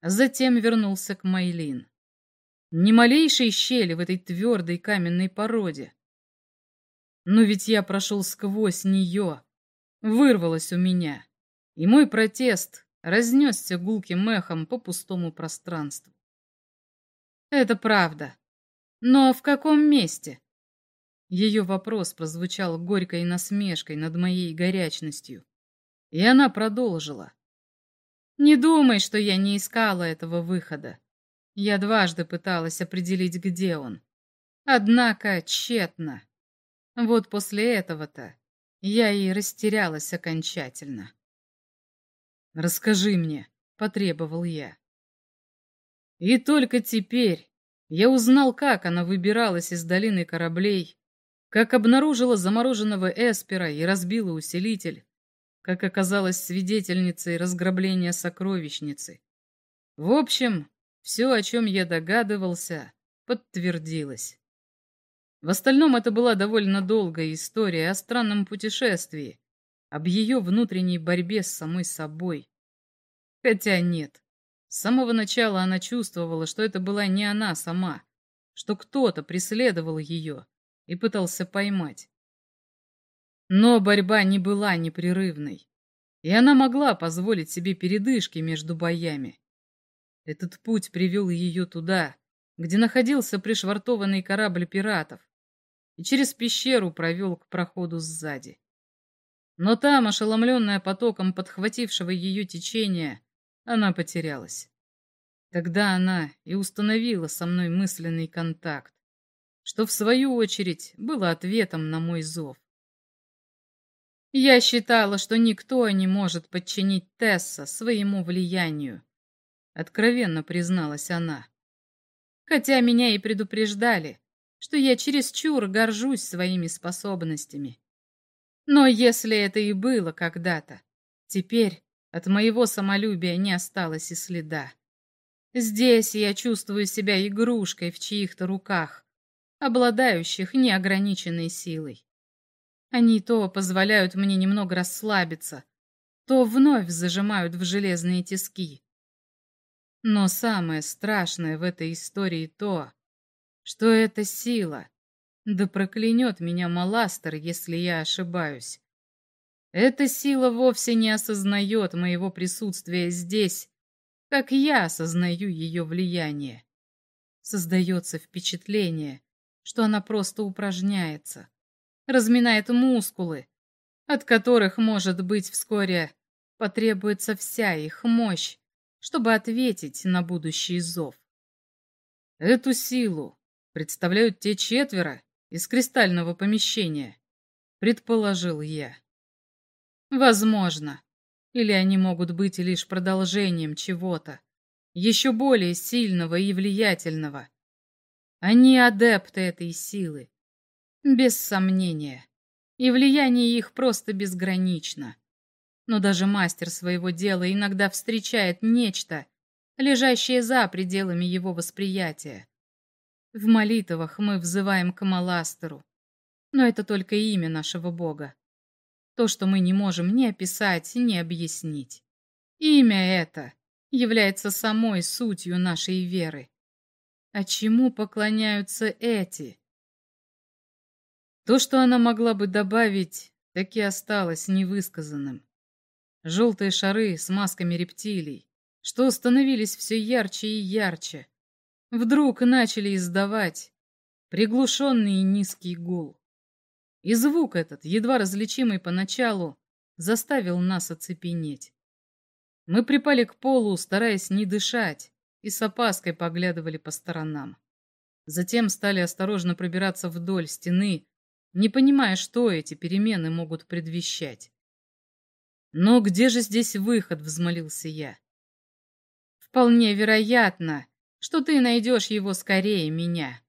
Затем вернулся к Майлин. Ни малейшей щели в этой твердой каменной породе. Но ведь я прошел сквозь нее, вырвалось у меня, и мой протест разнесся гулким эхом по пустому пространству. Это правда. Но в каком месте? Ее вопрос прозвучал горькой насмешкой над моей горячностью. И она продолжила. Не думай, что я не искала этого выхода. Я дважды пыталась определить, где он. Однако тщетно. Вот после этого-то я и растерялась окончательно. «Расскажи мне», — потребовал я. И только теперь я узнал, как она выбиралась из долины кораблей, как обнаружила замороженного Эспера и разбила усилитель, как оказалась свидетельницей разграбления сокровищницы. В общем, все, о чем я догадывался, подтвердилось. В остальном это была довольно долгая история о странном путешествии, об ее внутренней борьбе с самой собой. Хотя нет, с самого начала она чувствовала, что это была не она сама, что кто-то преследовал ее и пытался поймать. Но борьба не была непрерывной, и она могла позволить себе передышки между боями. Этот путь привел ее туда, где находился пришвартованный корабль пиратов, и через пещеру провел к проходу сзади. Но там, ошеломленная потоком подхватившего ее течения, она потерялась. Тогда она и установила со мной мысленный контакт, что в свою очередь было ответом на мой зов. Я считала, что никто не может подчинить Тесса своему влиянию, откровенно призналась она. Хотя меня и предупреждали, что я чересчур горжусь своими способностями. Но если это и было когда-то, теперь от моего самолюбия не осталось и следа. Здесь я чувствую себя игрушкой в чьих-то руках, обладающих неограниченной силой. Они то позволяют мне немного расслабиться, то вновь зажимают в железные тиски. Но самое страшное в этой истории то, что эта сила, да проклянет меня Маластер, если я ошибаюсь. Эта сила вовсе не осознает моего присутствия здесь, как я осознаю ее влияние. Создается впечатление, что она просто упражняется, разминает мускулы, от которых, может быть, вскоре потребуется вся их мощь, чтобы ответить на будущий зов. Эту силу представляют те четверо из кристального помещения, предположил я. Возможно. Или они могут быть лишь продолжением чего-то, еще более сильного и влиятельного. Они адепты этой силы, без сомнения, и влияние их просто безгранично. Но даже мастер своего дела иногда встречает нечто, лежащее за пределами его восприятия. В молитвах мы взываем к Маластеру, но это только имя нашего Бога. То, что мы не можем ни описать, ни объяснить. Имя это является самой сутью нашей веры. А чему поклоняются эти? То, что она могла бы добавить, так и осталось невысказанным. Желтые шары с масками рептилий, что становились все ярче и ярче, вдруг начали издавать приглушенный низкий гул. И звук этот, едва различимый поначалу, заставил нас оцепенеть. Мы припали к полу, стараясь не дышать, и с опаской поглядывали по сторонам. Затем стали осторожно пробираться вдоль стены, не понимая, что эти перемены могут предвещать. «Но где же здесь выход?» — взмолился я. «Вполне вероятно, что ты найдешь его скорее меня.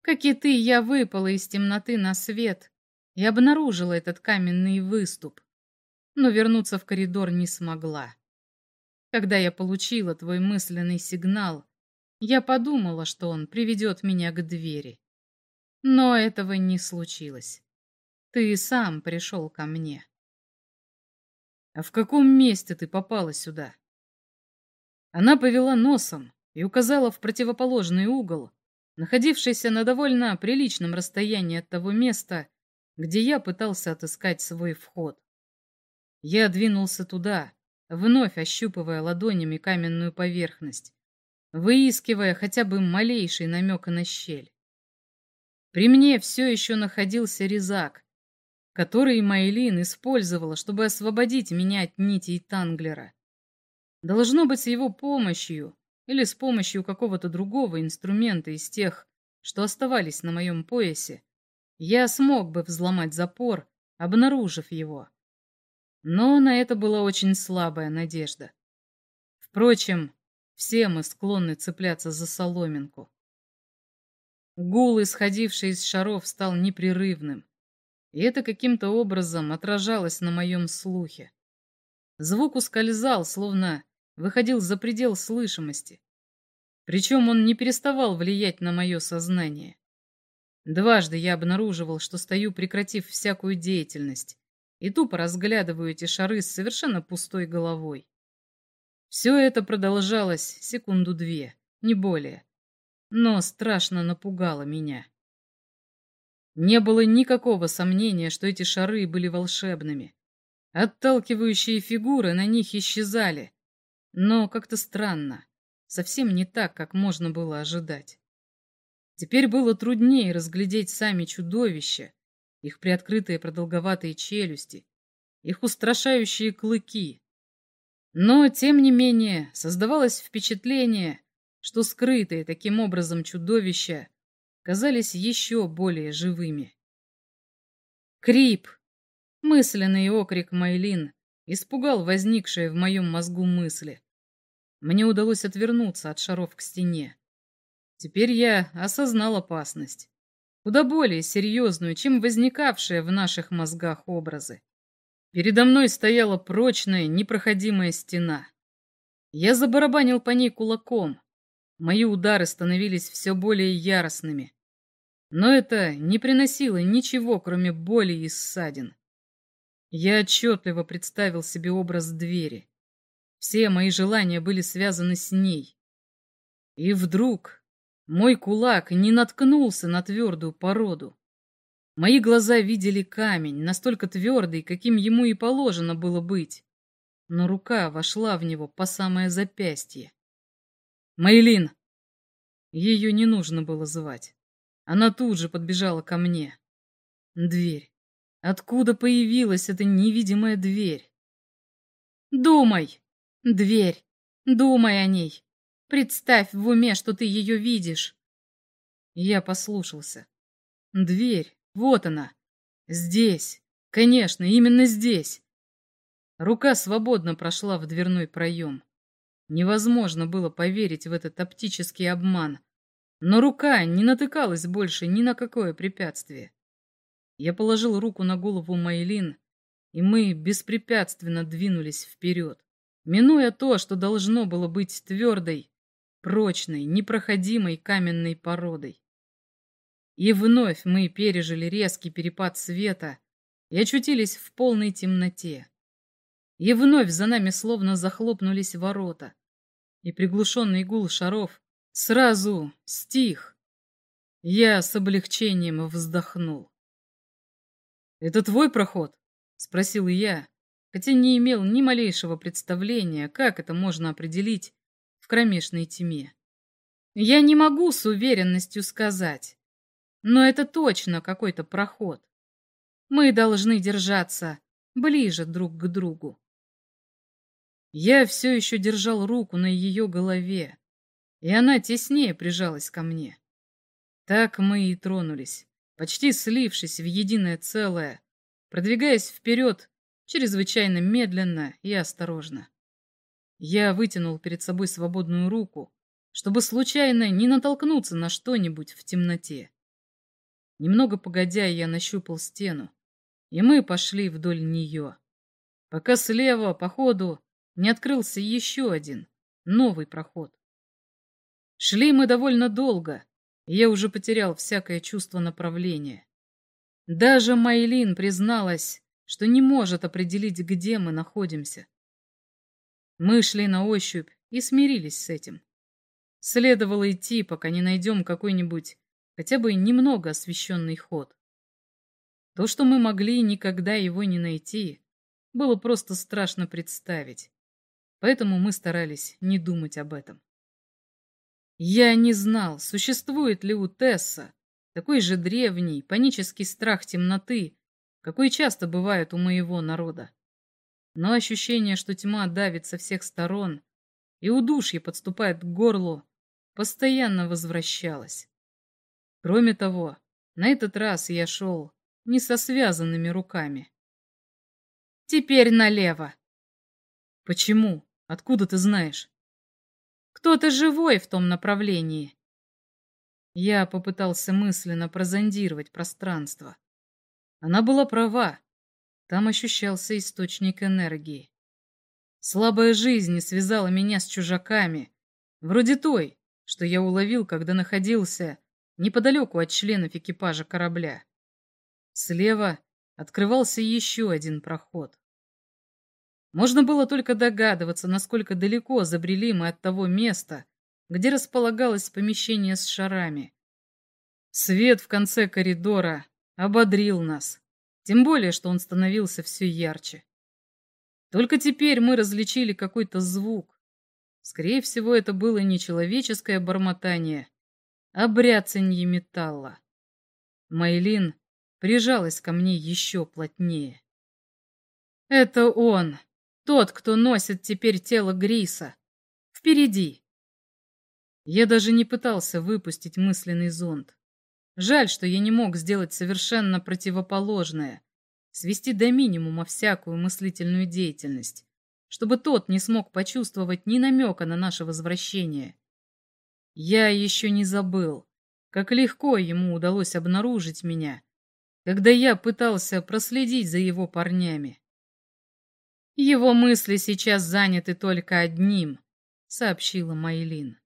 Как и ты, я выпала из темноты на свет и обнаружила этот каменный выступ, но вернуться в коридор не смогла. Когда я получила твой мысленный сигнал, я подумала, что он приведет меня к двери. Но этого не случилось. Ты сам пришел ко мне. А в каком месте ты попала сюда? Она повела носом и указала в противоположный угол, находившийся на довольно приличном расстоянии от того места, где я пытался отыскать свой вход. Я двинулся туда, вновь ощупывая ладонями каменную поверхность, выискивая хотя бы малейший намек на щель. При мне все еще находился резак, который Майлин использовала, чтобы освободить меня от нитей Танглера. Должно быть, с его помощью или с помощью какого-то другого инструмента из тех, что оставались на моем поясе, я смог бы взломать запор, обнаружив его. Но на это была очень слабая надежда. Впрочем, все мы склонны цепляться за соломинку. Гул, исходивший из шаров, стал непрерывным, и это каким-то образом отражалось на моем слухе. Звук ускользал, словно выходил за предел слышимости. Причем он не переставал влиять на мое сознание. Дважды я обнаруживал, что стою, прекратив всякую деятельность, и тупо разглядываю эти шары с совершенно пустой головой. Все это продолжалось секунду-две, не более, но страшно напугало меня. Не было никакого сомнения, что эти шары были волшебными. Отталкивающие фигуры на них исчезали, но как-то странно, совсем не так, как можно было ожидать. Теперь было труднее разглядеть сами чудовища, их приоткрытые продолговатые челюсти, их устрашающие клыки. Но, тем не менее, создавалось впечатление, что скрытые таким образом чудовища казались еще более живыми. «Крип!» — мысленный окрик Майлин испугал возникшие в моем мозгу мысли. Мне удалось отвернуться от шаров к стене. Теперь я осознал опасность, куда более серьезную, чем возникавшие в наших мозгах образы. Передо мной стояла прочная, непроходимая стена. Я забарабанил по ней кулаком. Мои удары становились все более яростными. Но это не приносило ничего, кроме боли и ссадин. Я отчетливо представил себе образ двери. Все мои желания были связаны с ней. И вдруг мой кулак не наткнулся на твердую породу. Мои глаза видели камень, настолько твердый, каким ему и положено было быть. Но рука вошла в него по самое запястье. «Мейлин!» Ее не нужно было звать. Она тут же подбежала ко мне. Дверь. Откуда появилась эта невидимая дверь? «Думай! Дверь! Думай о ней! Представь в уме, что ты ее видишь!» Я послушался. Дверь вот она. Здесь. Конечно, именно здесь. Рука свободно прошла в дверной проем. Невозможно было поверить в этот оптический обман. Но рука не натыкалась больше ни на какое препятствие. Я положил руку на голову Майлин, и мы беспрепятственно двинулись вперед, минуя то, что должно было быть твердой, прочной, непроходимой каменной породой. И вновь мы пережили резкий перепад света и очутились в полной темноте. И вновь за нами словно захлопнулись ворота, и приглушенный гул шаров сразу стих. Я с облегчением вздохнул. «Это твой проход?» — спросил я, хотя не имел ни малейшего представления, как это можно определить в кромешной тьме. Я не могу с уверенностью сказать, но это точно какой-то проход. Мы должны держаться ближе друг к другу. Я все еще держал руку на ее голове, и она теснее прижалась ко мне. Так мы и тронулись, почти слившись в единое целое, продвигаясь вперед чрезвычайно медленно и осторожно. Я вытянул перед собой свободную руку, чтобы случайно не натолкнуться на что-нибудь в темноте. Немного погодя, я нащупал стену, и мы пошли вдоль нее, пока слева, по ходу, не открылся еще один, новый проход. Шли мы довольно долго, и я уже потерял всякое чувство направления. Даже Майлин призналась, что не может определить, где мы находимся. Мы шли на ощупь и смирились с этим. Следовало идти, пока не найдем какой-нибудь хотя бы немного освещенный ход. То, что мы могли никогда его не найти, было просто страшно представить, поэтому мы старались не думать об этом. Я не знал, существует ли у Тесса такой же древний панический страх темноты, какой часто бывает у моего народа. Но ощущение, что тьма давит со всех сторон и удушье подступает к горлу, постоянно возвращалось. Кроме того, на этот раз я шел не со связанными руками. Теперь налево. Почему? Откуда ты знаешь? Кто-то живой в том направлении. Я попытался мысленно прозондировать пространство. Она была права. Там ощущался источник энергии. Слабая жизнь связала меня с чужаками, вроде той, что я уловил, когда находился неподалеку от членов экипажа корабля. Слева открывался еще один проход. Можно было только догадываться, насколько далеко забрели мы от того места, где располагалось помещение с шарами. Свет в конце коридора ободрил нас, тем более, что он становился все ярче. Только теперь мы различили какой-то звук. Скорее всего, это было не человеческое бормотание, а бряцанье металла. Майлин прижалась ко мне еще плотнее. Это он, тот, кто носит теперь тело Гриса. Впереди. Я даже не пытался выпустить мысленный зонд. Жаль, что я не мог сделать совершенно противоположное, свести до минимума всякую мыслительную деятельность, чтобы тот не смог почувствовать ни намека на наше возвращение. Я еще не забыл, как легко ему удалось обнаружить меня, когда я пытался проследить за его парнями. Его мысли сейчас заняты только одним, сообщила Майлин.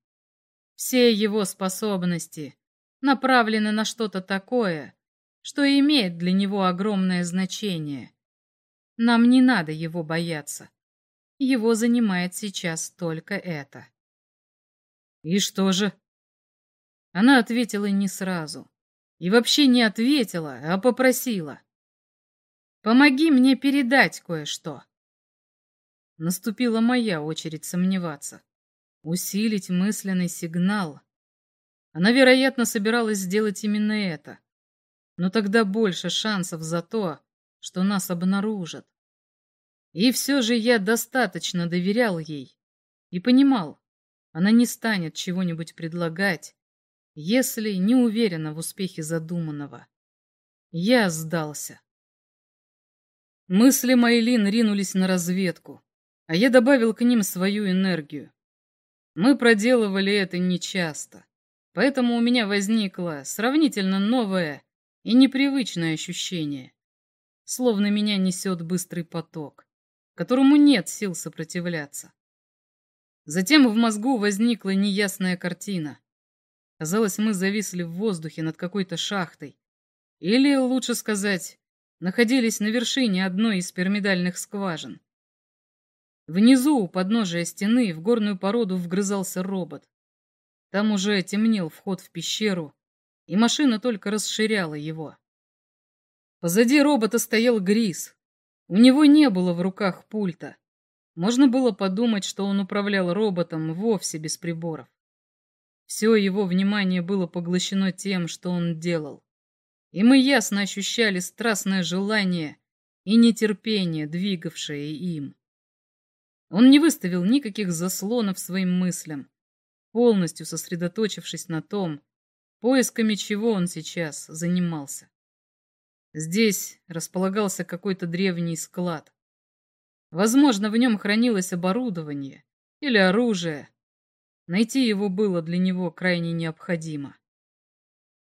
Все его способности направлены на что-то такое, что имеет для него огромное значение. Нам не надо его бояться. Его занимает сейчас только это. И что же? Она ответила не сразу. И вообще не ответила, а попросила. Помоги мне передать кое-что. Наступила моя очередь сомневаться усилить мысленный сигнал. Она, вероятно, собиралась сделать именно это. Но тогда больше шансов за то, что нас обнаружат. И все же я достаточно доверял ей и понимал, она не станет чего-нибудь предлагать, если не уверена в успехе задуманного. Я сдался. Мысли Майлин ринулись на разведку, а я добавил к ним свою энергию. Мы проделывали это нечасто, поэтому у меня возникло сравнительно новое и непривычное ощущение, словно меня несет быстрый поток, которому нет сил сопротивляться. Затем в мозгу возникла неясная картина. Казалось, мы зависли в воздухе над какой-то шахтой, или, лучше сказать, находились на вершине одной из пирамидальных скважин. Внизу, у подножия стены, в горную породу вгрызался робот. Там уже темнел вход в пещеру, и машина только расширяла его. Позади робота стоял Грис. У него не было в руках пульта. Можно было подумать, что он управлял роботом вовсе без приборов. Все его внимание было поглощено тем, что он делал. И мы ясно ощущали страстное желание и нетерпение, двигавшее им. Он не выставил никаких заслонов своим мыслям, полностью сосредоточившись на том, поисками чего он сейчас занимался. Здесь располагался какой-то древний склад. Возможно, в нем хранилось оборудование или оружие. Найти его было для него крайне необходимо.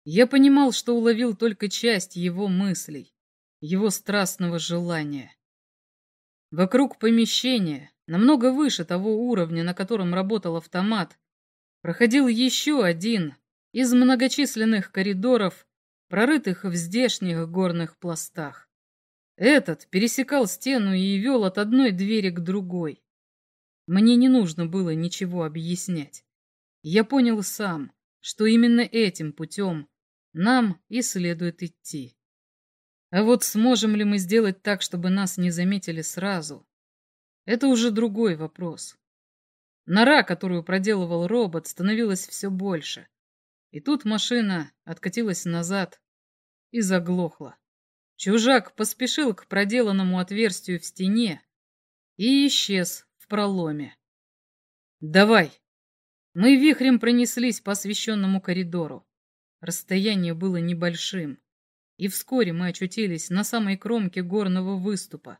Я понимал, что уловил только часть его мыслей, его страстного желания. Вокруг помещения, намного выше того уровня, на котором работал автомат, проходил еще один из многочисленных коридоров, прорытых в здешних горных пластах. Этот пересекал стену и вел от одной двери к другой. Мне не нужно было ничего объяснять. Я понял сам, что именно этим путем нам и следует идти. А вот сможем ли мы сделать так, чтобы нас не заметили сразу? Это уже другой вопрос. Нора, которую проделывал робот, становилась все больше. И тут машина откатилась назад и заглохла. Чужак поспешил к проделанному отверстию в стене и исчез в проломе. «Давай!» Мы вихрем пронеслись по освещенному коридору. Расстояние было небольшим, и вскоре мы очутились на самой кромке горного выступа,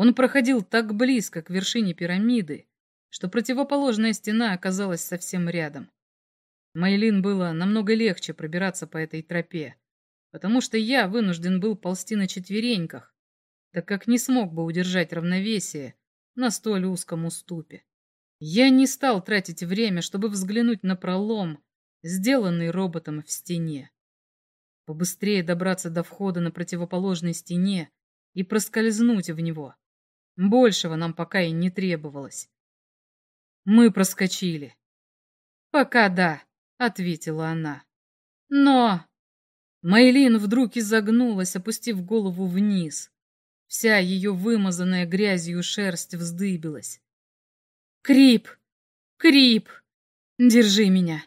он проходил так близко к вершине пирамиды, что противоположная стена оказалась совсем рядом. Майлин было намного легче пробираться по этой тропе, потому что я вынужден был ползти на четвереньках, так как не смог бы удержать равновесие на столь узком уступе. Я не стал тратить время, чтобы взглянуть на пролом, сделанный роботом в стене. Побыстрее добраться до входа на противоположной стене и проскользнуть в него. Большего нам пока и не требовалось. Мы проскочили. Пока да, ответила она. Но... Майлин вдруг изогнулась, опустив голову вниз. Вся ее вымазанная грязью шерсть вздыбилась. «Крип! Крип! Держи меня!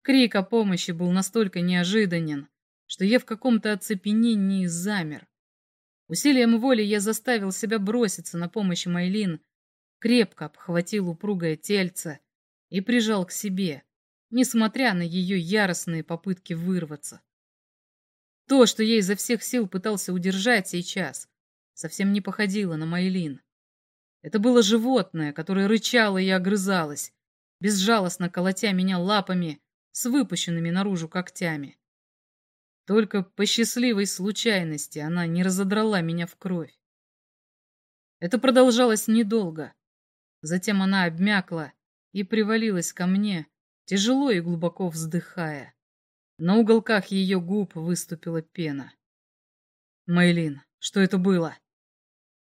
Крик о помощи был настолько неожиданен, что я в каком-то оцепенении замер. Усилием воли я заставил себя броситься на помощь Майлин, крепко обхватил упругое тельце и прижал к себе, несмотря на ее яростные попытки вырваться. То, что я изо всех сил пытался удержать сейчас, совсем не походило на Майлин. Это было животное, которое рычало и огрызалось, безжалостно колотя меня лапами с выпущенными наружу когтями. Только по счастливой случайности она не разодрала меня в кровь. Это продолжалось недолго. Затем она обмякла и привалилась ко мне, тяжело и глубоко вздыхая. На уголках ее губ выступила пена. «Мейлин, что это было?»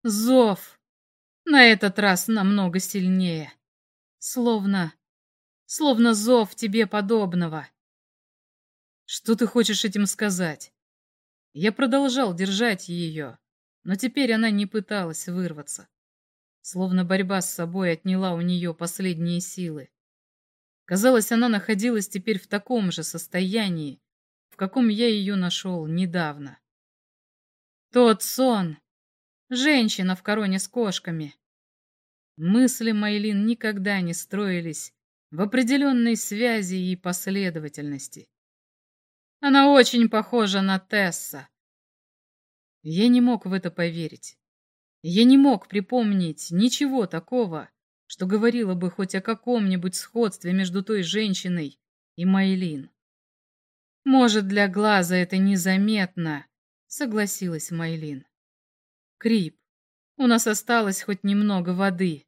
«Зов! На этот раз намного сильнее. Словно... словно зов тебе подобного». «Что ты хочешь этим сказать?» Я продолжал держать ее, но теперь она не пыталась вырваться. Словно борьба с собой отняла у нее последние силы. Казалось, она находилась теперь в таком же состоянии, в каком я ее нашел недавно. Тот сон. Женщина в короне с кошками. Мысли Майлин никогда не строились в определенной связи и последовательности. Она очень похожа на Тесса. Я не мог в это поверить. Я не мог припомнить ничего такого, что говорило бы хоть о каком-нибудь сходстве между той женщиной и Майлин. «Может, для глаза это незаметно», — согласилась Майлин. «Крип, у нас осталось хоть немного воды».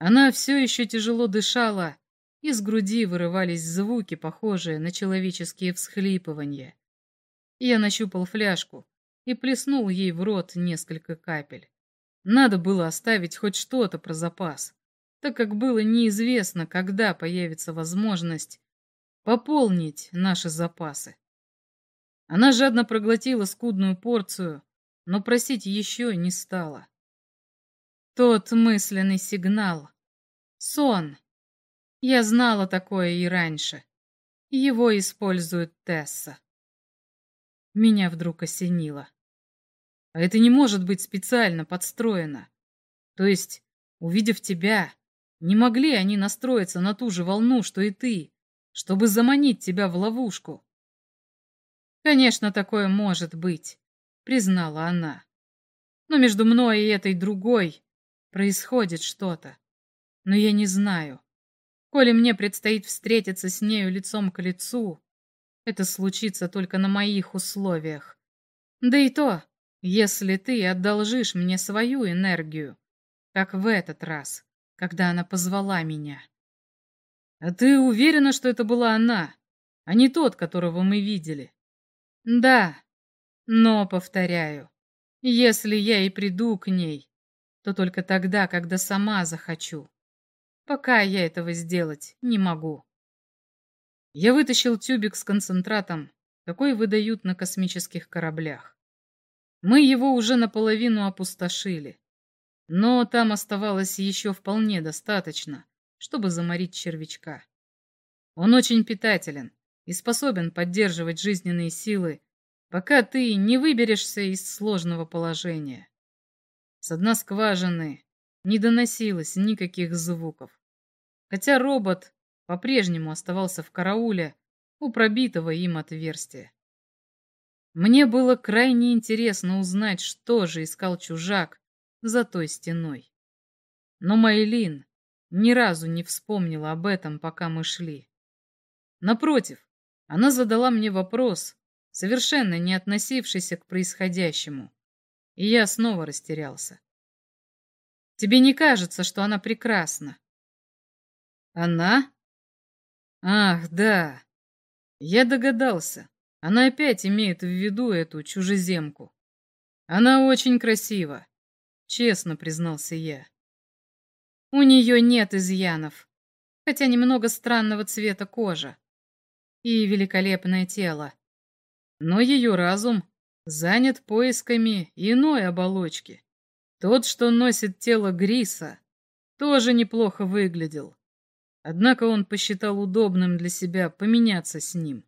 Она все еще тяжело дышала, из груди вырывались звуки, похожие на человеческие всхлипывания. Я нащупал фляжку и плеснул ей в рот несколько капель. Надо было оставить хоть что-то про запас, так как было неизвестно, когда появится возможность пополнить наши запасы. Она жадно проглотила скудную порцию, но просить еще не стала. Тот мысленный сигнал. Сон. Я знала такое и раньше. Его использует Тесса. Меня вдруг осенило. А это не может быть специально подстроено. То есть, увидев тебя, не могли они настроиться на ту же волну, что и ты, чтобы заманить тебя в ловушку. Конечно, такое может быть, признала она. Но между мной и этой другой происходит что-то. Но я не знаю. Коли мне предстоит встретиться с нею лицом к лицу, это случится только на моих условиях. Да и то, если ты одолжишь мне свою энергию, как в этот раз, когда она позвала меня. А ты уверена, что это была она, а не тот, которого мы видели? Да, но, повторяю, если я и приду к ней, то только тогда, когда сама захочу. Пока я этого сделать не могу. Я вытащил тюбик с концентратом, какой выдают на космических кораблях. Мы его уже наполовину опустошили. Но там оставалось еще вполне достаточно, чтобы заморить червячка. Он очень питателен и способен поддерживать жизненные силы, пока ты не выберешься из сложного положения. С дна скважины не доносилось никаких звуков, хотя робот по-прежнему оставался в карауле у пробитого им отверстия. Мне было крайне интересно узнать, что же искал чужак за той стеной. Но Майлин ни разу не вспомнила об этом, пока мы шли. Напротив, она задала мне вопрос, совершенно не относившийся к происходящему, и я снова растерялся. Тебе не кажется, что она прекрасна? Она? Ах, да. Я догадался. Она опять имеет в виду эту чужеземку. Она очень красива, честно признался я. У нее нет изъянов, хотя немного странного цвета кожа и великолепное тело. Но ее разум занят поисками иной оболочки. Тот, что носит тело Гриса, тоже неплохо выглядел. Однако он посчитал удобным для себя поменяться с ним.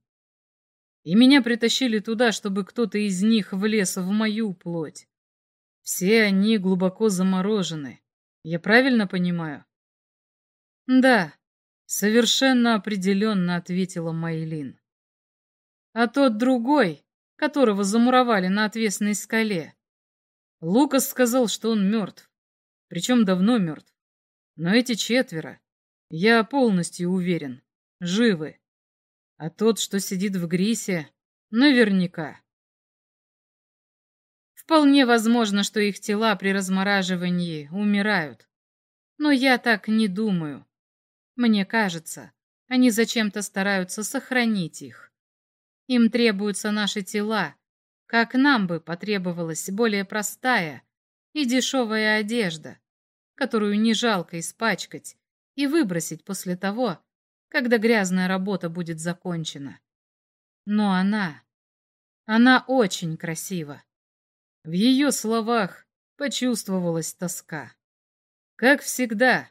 И меня притащили туда, чтобы кто-то из них влез в мою плоть. Все они глубоко заморожены. Я правильно понимаю? Да, совершенно определенно ответила Майлин. А тот другой, которого замуровали на отвесной скале, Лукас сказал, что он мертв. Причем давно мертв. Но эти четверо, я полностью уверен, живы. А тот, что сидит в Грисе, наверняка. Вполне возможно, что их тела при размораживании умирают. Но я так не думаю. Мне кажется, они зачем-то стараются сохранить их. Им требуются наши тела, как нам бы потребовалась более простая и дешевая одежда, которую не жалко испачкать и выбросить после того, когда грязная работа будет закончена. Но она, она очень красива. В ее словах почувствовалась тоска. Как всегда,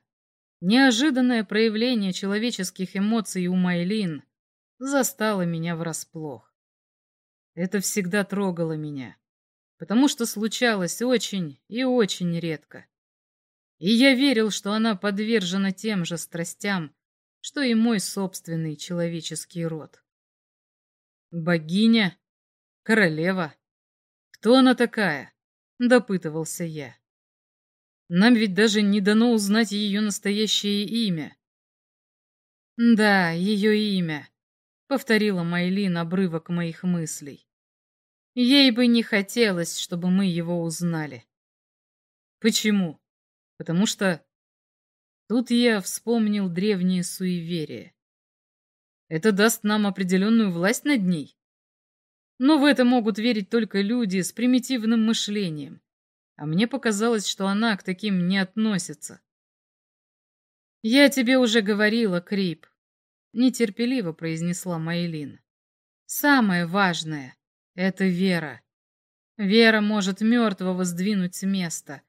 неожиданное проявление человеческих эмоций у Майлин застало меня врасплох. Это всегда трогало меня, потому что случалось очень и очень редко. И я верил, что она подвержена тем же страстям, что и мой собственный человеческий род. Богиня? Королева? «Кто она такая?» — допытывался я. «Нам ведь даже не дано узнать ее настоящее имя». «Да, ее имя», — повторила Майлин обрывок моих мыслей. «Ей бы не хотелось, чтобы мы его узнали». «Почему?» «Потому что...» Тут я вспомнил древние суеверия. «Это даст нам определенную власть над ней?» Но в это могут верить только люди с примитивным мышлением. А мне показалось, что она к таким не относится. «Я тебе уже говорила, Крип», — нетерпеливо произнесла Майлин. «Самое важное — это вера. Вера может мертвого сдвинуть с места,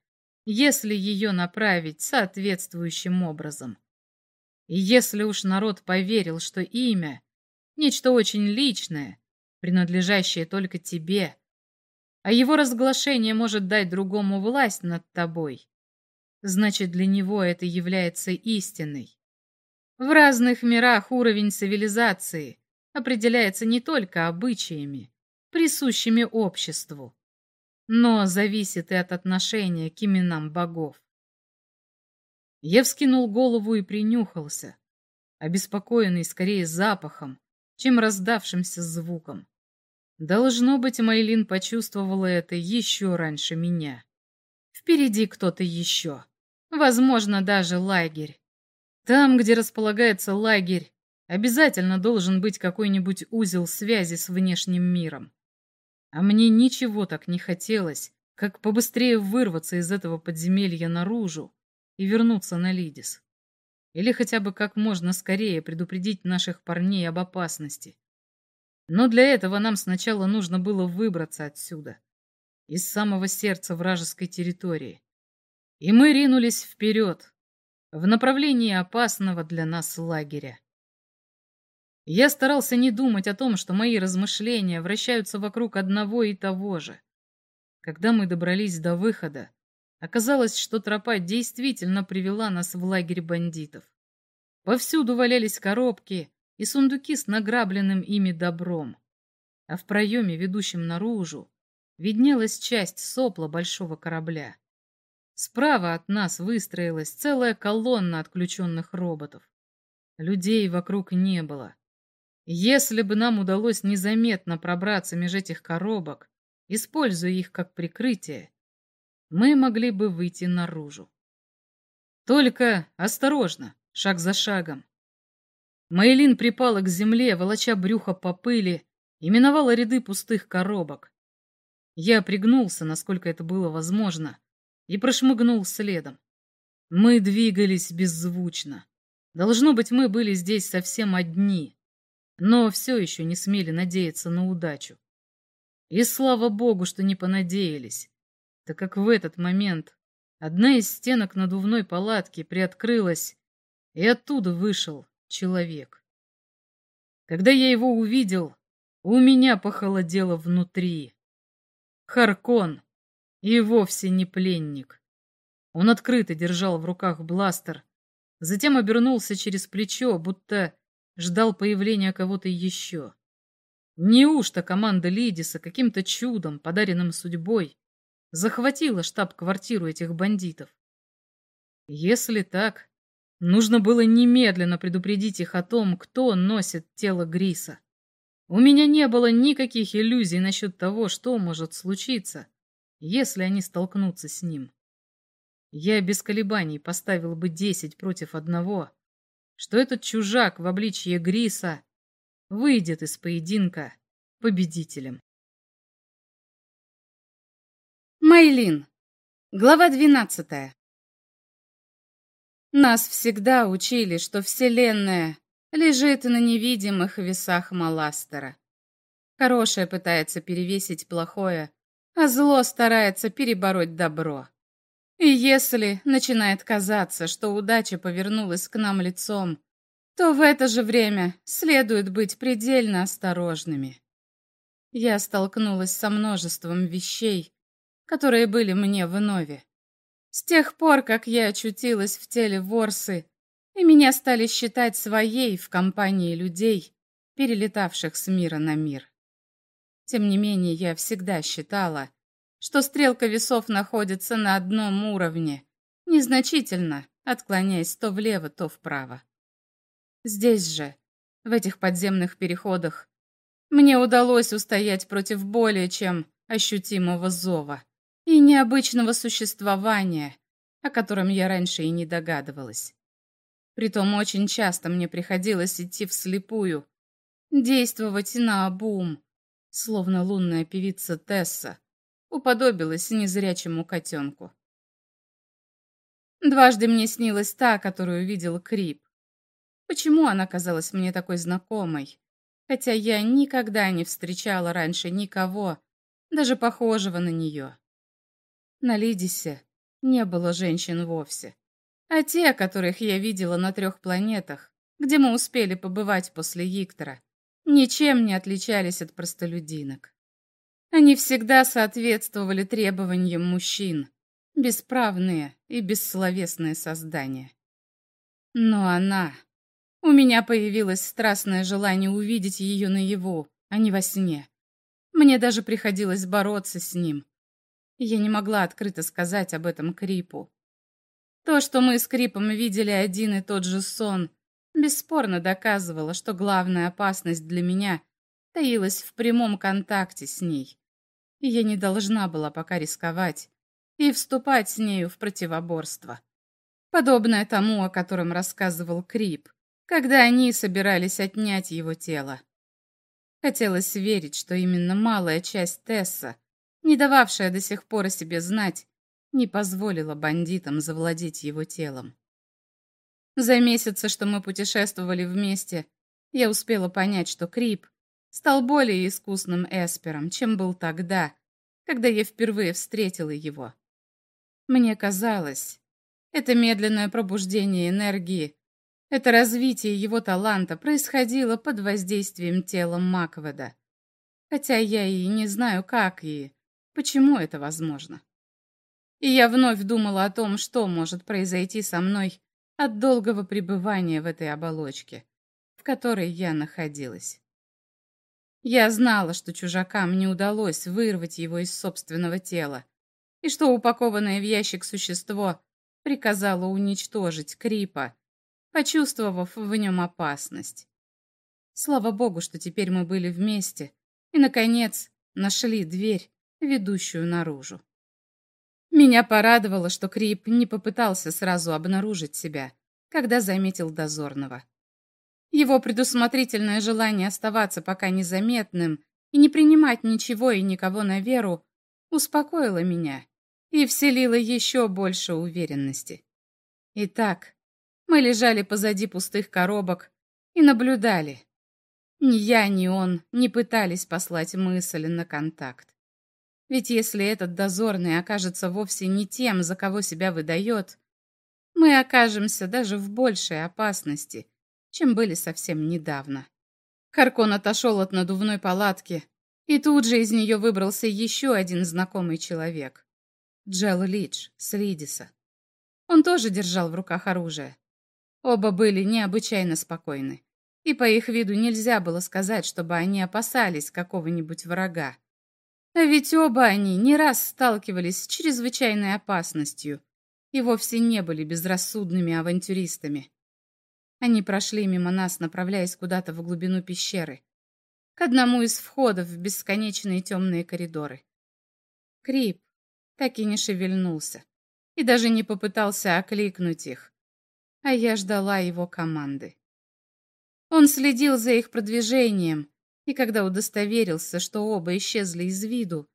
если ее направить соответствующим образом. И если уж народ поверил, что имя — нечто очень личное, принадлежащее только тебе, а его разглашение может дать другому власть над тобой, значит, для него это является истиной. В разных мирах уровень цивилизации определяется не только обычаями, присущими обществу, но зависит и от отношения к именам богов. Я вскинул голову и принюхался, обеспокоенный скорее запахом, чем раздавшимся звуком. Должно быть, Майлин почувствовала это еще раньше меня. Впереди кто-то еще. Возможно, даже лагерь. Там, где располагается лагерь, обязательно должен быть какой-нибудь узел связи с внешним миром. А мне ничего так не хотелось, как побыстрее вырваться из этого подземелья наружу и вернуться на Лидис. Или хотя бы как можно скорее предупредить наших парней об опасности. Но для этого нам сначала нужно было выбраться отсюда, из самого сердца вражеской территории. И мы ринулись вперед, в направлении опасного для нас лагеря. Я старался не думать о том, что мои размышления вращаются вокруг одного и того же. Когда мы добрались до выхода, оказалось, что тропа действительно привела нас в лагерь бандитов. Повсюду валялись коробки и сундуки с награбленным ими добром, а в проеме, ведущем наружу, виднелась часть сопла большого корабля. Справа от нас выстроилась целая колонна отключенных роботов. Людей вокруг не было. Если бы нам удалось незаметно пробраться меж этих коробок, используя их как прикрытие, мы могли бы выйти наружу. Только осторожно, шаг за шагом. Мейлин припала к земле, волоча брюхо по пыли, и миновала ряды пустых коробок. Я пригнулся, насколько это было возможно, и прошмыгнул следом. Мы двигались беззвучно. Должно быть, мы были здесь совсем одни но все еще не смели надеяться на удачу. И слава богу, что не понадеялись, так как в этот момент одна из стенок надувной палатки приоткрылась, И оттуда вышел человек. Когда я его увидел, у меня похолодело внутри. Харкон и вовсе не пленник. Он открыто держал в руках бластер, затем обернулся через плечо, будто ждал появления кого-то еще. Неужто команда Лидиса каким-то чудом, подаренным судьбой, захватила штаб-квартиру этих бандитов? Если так, нужно было немедленно предупредить их о том, кто носит тело Гриса. У меня не было никаких иллюзий насчет того, что может случиться, если они столкнутся с ним. Я без колебаний поставил бы десять против одного, что этот чужак в обличье Гриса выйдет из поединка победителем. Майлин. Глава двенадцатая. Нас всегда учили, что Вселенная лежит на невидимых весах Маластера. Хорошее пытается перевесить плохое, а зло старается перебороть добро. И если начинает казаться, что удача повернулась к нам лицом, то в это же время следует быть предельно осторожными. Я столкнулась со множеством вещей, которые были мне в нове. С тех пор, как я очутилась в теле Ворсы, и меня стали считать своей в компании людей, перелетавших с мира на мир. Тем не менее, я всегда считала, что стрелка весов находится на одном уровне, незначительно отклоняясь то влево, то вправо. Здесь же, в этих подземных переходах, мне удалось устоять против более чем ощутимого зова и необычного существования, о котором я раньше и не догадывалась. Притом очень часто мне приходилось идти вслепую, действовать на обум, словно лунная певица Тесса, уподобилась незрячему котенку. Дважды мне снилась та, которую видел Крип. Почему она казалась мне такой знакомой? Хотя я никогда не встречала раньше никого, даже похожего на нее. На Лидисе не было женщин вовсе. А те, которых я видела на трех планетах, где мы успели побывать после Иктора, ничем не отличались от простолюдинок. Они всегда соответствовали требованиям мужчин, бесправные и бессловесные создания. Но она... У меня появилось страстное желание увидеть ее наяву, а не во сне. Мне даже приходилось бороться с ним. Я не могла открыто сказать об этом Крипу. То, что мы с Крипом видели один и тот же сон, бесспорно доказывало, что главная опасность для меня таилась в прямом контакте с ней. Я не должна была пока рисковать и вступать с нею в противоборство. Подобное тому, о котором рассказывал Крип, когда они собирались отнять его тело. Хотелось верить, что именно малая часть Тесса, не дававшая до сих пор о себе знать, не позволила бандитам завладеть его телом. За месяцы, что мы путешествовали вместе, я успела понять, что Крип стал более искусным эспером, чем был тогда, когда я впервые встретила его. Мне казалось, это медленное пробуждение энергии, это развитие его таланта происходило под воздействием тела Макведа. Хотя я и не знаю, как и почему это возможно. И я вновь думала о том, что может произойти со мной от долгого пребывания в этой оболочке, в которой я находилась. Я знала, что чужакам не удалось вырвать его из собственного тела, и что упакованное в ящик существо приказало уничтожить Крипа, почувствовав в нем опасность. Слава богу, что теперь мы были вместе и, наконец, нашли дверь, ведущую наружу. Меня порадовало, что Крип не попытался сразу обнаружить себя, когда заметил дозорного. Его предусмотрительное желание оставаться пока незаметным и не принимать ничего и никого на веру успокоило меня и вселило еще больше уверенности. Итак, мы лежали позади пустых коробок и наблюдали. Ни я, ни он не пытались послать мысль на контакт. Ведь если этот дозорный окажется вовсе не тем, за кого себя выдает, мы окажемся даже в большей опасности, чем были совсем недавно. Харкон отошел от надувной палатки, и тут же из нее выбрался еще один знакомый человек. Джел Лидж с Ридиса. Он тоже держал в руках оружие. Оба были необычайно спокойны, и по их виду нельзя было сказать, чтобы они опасались какого-нибудь врага. А ведь оба они не раз сталкивались с чрезвычайной опасностью и вовсе не были безрассудными авантюристами. Они прошли мимо нас, направляясь куда-то в глубину пещеры, к одному из входов в бесконечные темные коридоры. Крип так и не шевельнулся и даже не попытался окликнуть их, а я ждала его команды. Он следил за их продвижением, и когда удостоверился, что оба исчезли из виду,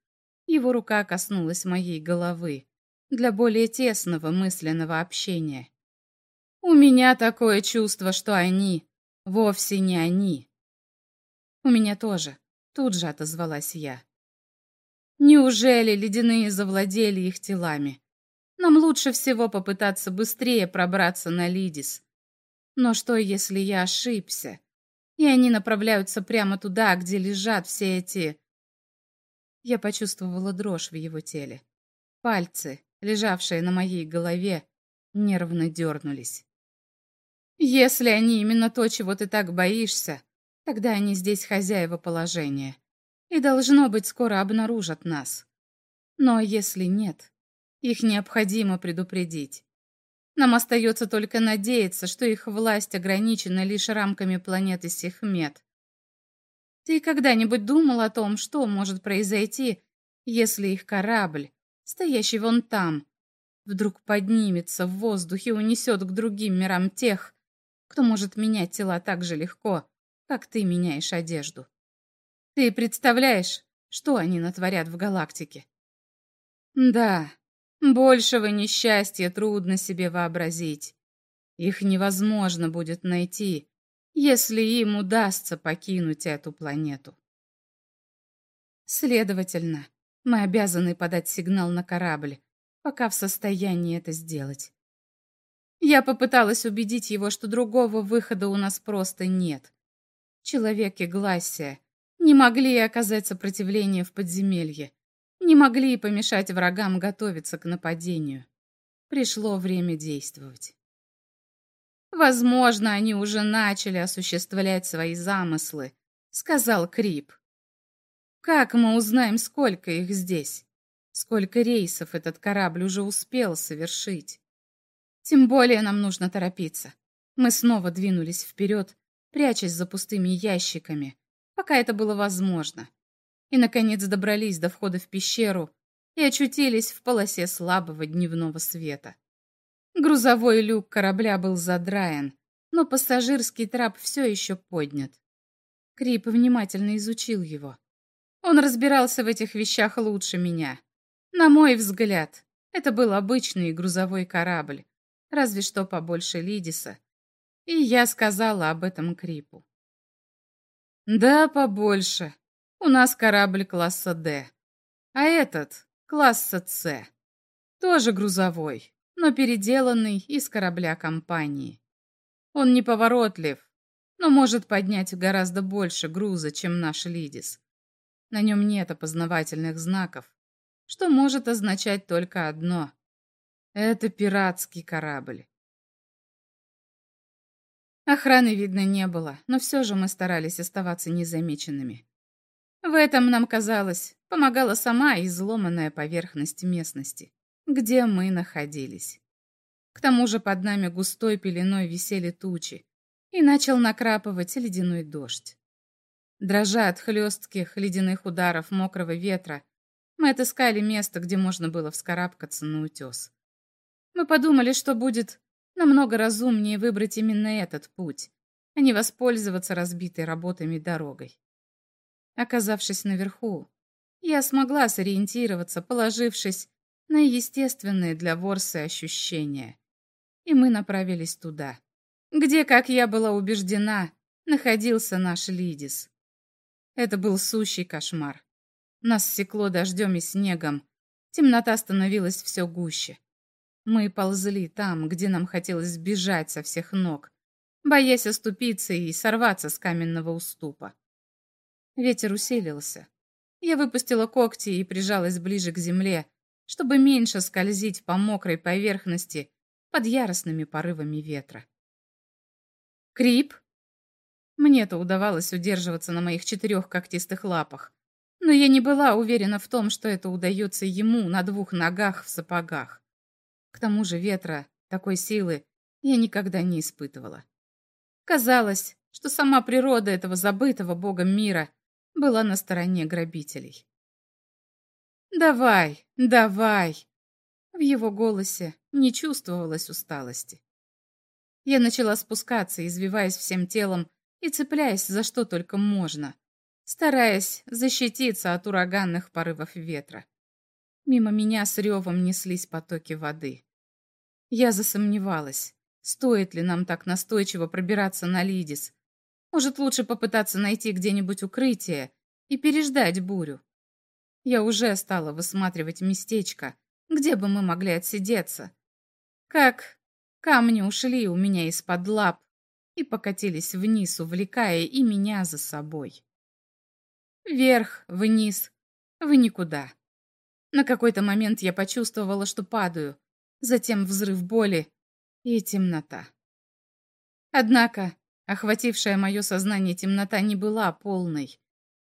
его рука коснулась моей головы для более тесного мысленного общения. У меня такое чувство, что они вовсе не они. У меня тоже, тут же отозвалась я. Неужели ледяные завладели их телами? Нам лучше всего попытаться быстрее пробраться на Лидис. Но что, если я ошибся, и они направляются прямо туда, где лежат все эти... Я почувствовала дрожь в его теле. Пальцы, лежавшие на моей голове, нервно дернулись. Если они именно то, чего ты так боишься, тогда они здесь хозяева положения. И, должно быть, скоро обнаружат нас. Но если нет, их необходимо предупредить. Нам остается только надеяться, что их власть ограничена лишь рамками планеты Сихмет. Ты когда-нибудь думал о том, что может произойти, если их корабль, стоящий вон там, вдруг поднимется в воздух и унесет к другим мирам тех, кто может менять тела так же легко, как ты меняешь одежду? Ты представляешь, что они натворят в галактике? Да, Большего несчастья трудно себе вообразить. Их невозможно будет найти, если им удастся покинуть эту планету. Следовательно, мы обязаны подать сигнал на корабль, пока в состоянии это сделать. Я попыталась убедить его, что другого выхода у нас просто нет. Человек и Глассия не могли оказать сопротивление в подземелье не могли помешать врагам готовиться к нападению. Пришло время действовать. «Возможно, они уже начали осуществлять свои замыслы», — сказал Крип. «Как мы узнаем, сколько их здесь? Сколько рейсов этот корабль уже успел совершить? Тем более нам нужно торопиться. Мы снова двинулись вперед, прячась за пустыми ящиками, пока это было возможно и, наконец, добрались до входа в пещеру и очутились в полосе слабого дневного света. Грузовой люк корабля был задраен, но пассажирский трап все еще поднят. Крип внимательно изучил его. Он разбирался в этих вещах лучше меня. На мой взгляд, это был обычный грузовой корабль, разве что побольше Лидиса. И я сказала об этом Крипу. «Да, побольше», у нас корабль класса «Д», а этот — класса «С». Тоже грузовой, но переделанный из корабля компании. Он неповоротлив, но может поднять гораздо больше груза, чем наш Лидис. На нем нет опознавательных знаков, что может означать только одно — это пиратский корабль. Охраны видно не было, но все же мы старались оставаться незамеченными. В этом, нам казалось, помогала сама изломанная поверхность местности, где мы находились. К тому же под нами густой пеленой висели тучи, и начал накрапывать ледяной дождь. Дрожа от хлестких ледяных ударов мокрого ветра, мы отыскали место, где можно было вскарабкаться на утес. Мы подумали, что будет намного разумнее выбрать именно этот путь, а не воспользоваться разбитой работами дорогой. Оказавшись наверху, я смогла сориентироваться, положившись на естественные для Ворсы ощущения. И мы направились туда, где, как я была убеждена, находился наш Лидис. Это был сущий кошмар. Нас секло дождем и снегом. Темнота становилась все гуще. Мы ползли там, где нам хотелось сбежать со всех ног, боясь оступиться и сорваться с каменного уступа. Ветер усилился. Я выпустила когти и прижалась ближе к земле, чтобы меньше скользить по мокрой поверхности под яростными порывами ветра. Крип? Мне-то удавалось удерживаться на моих четырех когтистых лапах, но я не была уверена в том, что это удается ему на двух ногах в сапогах. К тому же ветра такой силы я никогда не испытывала. Казалось, что сама природа этого забытого богом мира была на стороне грабителей. «Давай, давай!» В его голосе не чувствовалось усталости. Я начала спускаться, извиваясь всем телом и цепляясь за что только можно, стараясь защититься от ураганных порывов ветра. Мимо меня с ревом неслись потоки воды. Я засомневалась, стоит ли нам так настойчиво пробираться на Лидис. Может, лучше попытаться найти где-нибудь укрытие и переждать бурю. Я уже стала высматривать местечко, где бы мы могли отсидеться. Как камни ушли у меня из-под лап и покатились вниз, увлекая и меня за собой. Вверх, вниз, в никуда. На какой-то момент я почувствовала, что падаю, затем взрыв боли и темнота. Однако, охватившая мое сознание темнота не была полной.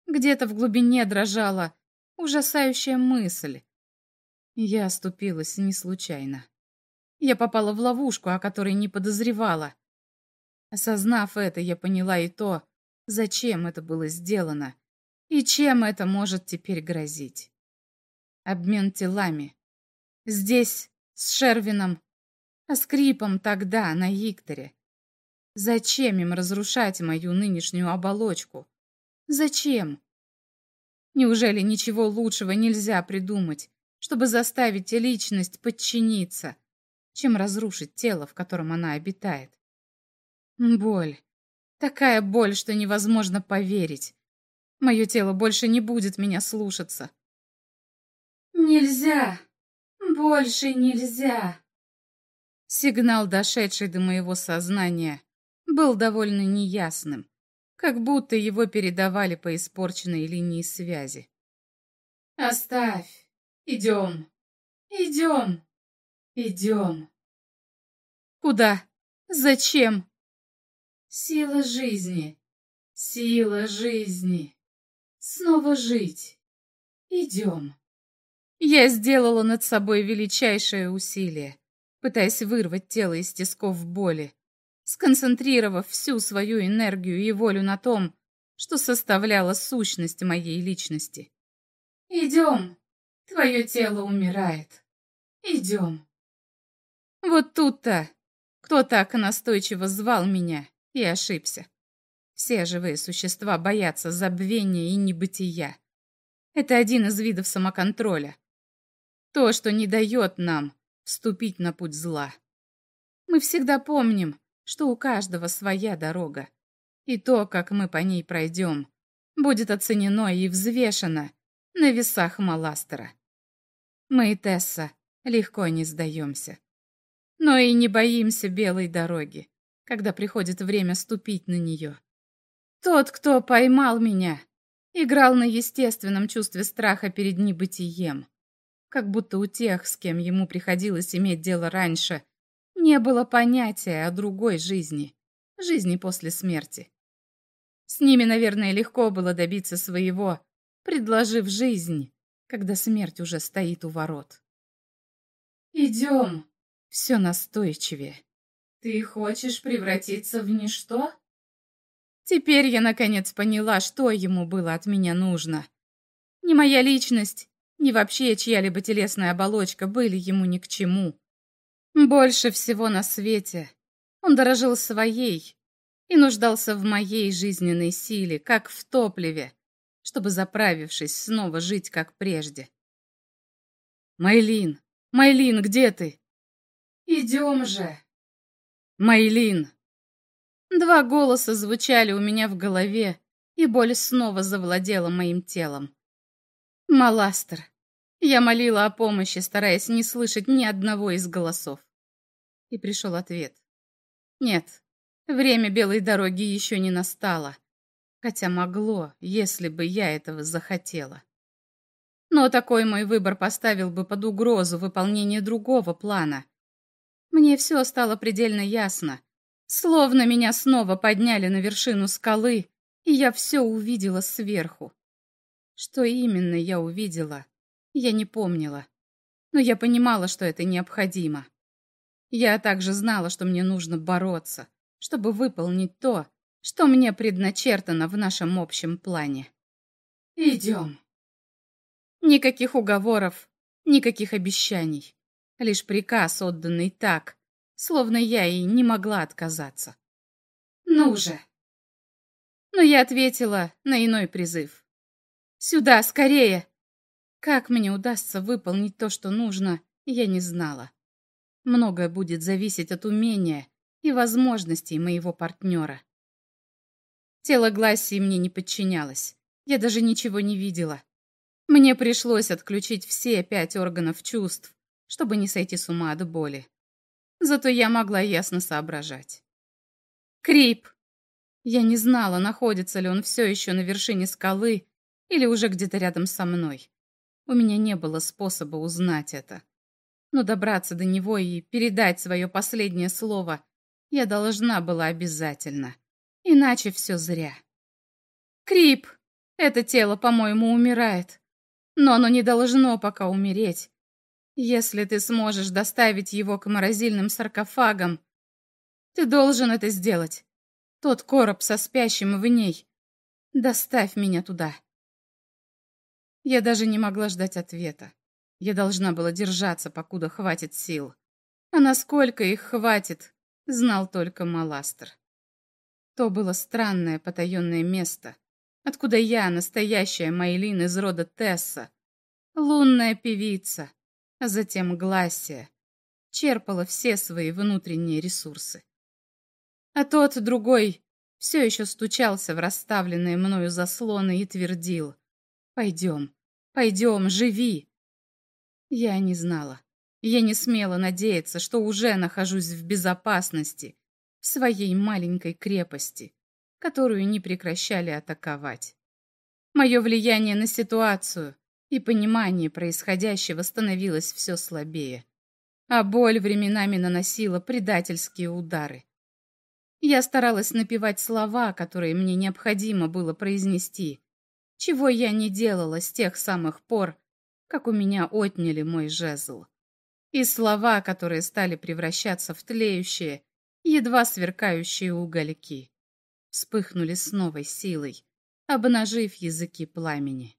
Где-то в глубине дрожала ужасающая мысль. Я оступилась не случайно. Я попала в ловушку, о которой не подозревала. Осознав это, я поняла и то, зачем это было сделано и чем это может теперь грозить. Обмен телами. Здесь, с Шервином, а скрипом тогда, на Икторе. Зачем им разрушать мою нынешнюю оболочку? Зачем? Неужели ничего лучшего нельзя придумать, чтобы заставить личность подчиниться, чем разрушить тело, в котором она обитает? Боль. Такая боль, что невозможно поверить. Мое тело больше не будет меня слушаться. Нельзя. Больше нельзя. Сигнал, дошедший до моего сознания, был довольно неясным как будто его передавали по испорченной линии связи. «Оставь! Идем! Идем! Идем!» «Куда? Зачем?» «Сила жизни! Сила жизни! Снова жить! Идем!» Я сделала над собой величайшее усилие, пытаясь вырвать тело из тисков боли сконцентрировав всю свою энергию и волю на том, что составляло сущность моей личности. «Идем, твое тело умирает. Идем». Вот тут-то кто так настойчиво звал меня и ошибся. Все живые существа боятся забвения и небытия. Это один из видов самоконтроля. То, что не дает нам вступить на путь зла. Мы всегда помним, что у каждого своя дорога, и то, как мы по ней пройдем, будет оценено и взвешено на весах Маластера. Мы и Тесса легко не сдаемся. Но и не боимся белой дороги, когда приходит время ступить на нее. Тот, кто поймал меня, играл на естественном чувстве страха перед небытием, как будто у тех, с кем ему приходилось иметь дело раньше, не было понятия о другой жизни, жизни после смерти. С ними, наверное, легко было добиться своего, предложив жизнь, когда смерть уже стоит у ворот. «Идем!» — все настойчивее. «Ты хочешь превратиться в ничто?» Теперь я наконец поняла, что ему было от меня нужно. Ни моя личность, ни вообще чья-либо телесная оболочка были ему ни к чему. Больше всего на свете он дорожил своей и нуждался в моей жизненной силе, как в топливе, чтобы, заправившись, снова жить как прежде. «Майлин! Майлин, где ты?» «Идем же!» «Майлин!» Два голоса звучали у меня в голове, и боль снова завладела моим телом. «Маластер! Я молила о помощи, стараясь не слышать ни одного из голосов. И пришел ответ. Нет, время белой дороги еще не настало. Хотя могло, если бы я этого захотела. Но такой мой выбор поставил бы под угрозу выполнение другого плана. Мне все стало предельно ясно. Словно меня снова подняли на вершину скалы, и я все увидела сверху. Что именно я увидела, я не помнила. Но я понимала, что это необходимо. Я также знала, что мне нужно бороться, чтобы выполнить то, что мне предначертано в нашем общем плане. Идем. Никаких уговоров, никаких обещаний. Лишь приказ, отданный так, словно я и не могла отказаться. Ну же. Но я ответила на иной призыв. Сюда, скорее! Как мне удастся выполнить то, что нужно, я не знала. Многое будет зависеть от умения и возможностей моего партнера. Тело Глассии мне не подчинялось. Я даже ничего не видела. Мне пришлось отключить все пять органов чувств, чтобы не сойти с ума от боли. Зато я могла ясно соображать. Крип! Я не знала, находится ли он все еще на вершине скалы или уже где-то рядом со мной. У меня не было способа узнать это. Но добраться до него и передать свое последнее слово я должна была обязательно. Иначе все зря. Крип! Это тело, по-моему, умирает. Но оно не должно пока умереть. Если ты сможешь доставить его к морозильным саркофагам, ты должен это сделать. Тот короб со спящим в ней. Доставь меня туда. Я даже не могла ждать ответа. Я должна была держаться, покуда хватит сил. А насколько их хватит, знал только Маластер. То было странное потаенное место, откуда я, настоящая Майлин из рода Тесса, лунная певица, а затем Гласия, черпала все свои внутренние ресурсы. А тот другой все еще стучался в расставленные мною заслоны и твердил «Пойдем, пойдем, живи!» Я не знала. Я не смела надеяться, что уже нахожусь в безопасности, в своей маленькой крепости, которую не прекращали атаковать. Мое влияние на ситуацию и понимание происходящего становилось все слабее, а боль временами наносила предательские удары. Я старалась напевать слова, которые мне необходимо было произнести, чего я не делала с тех самых пор, как у меня отняли мой жезл. И слова, которые стали превращаться в тлеющие, едва сверкающие угольки, вспыхнули с новой силой, обнажив языки пламени.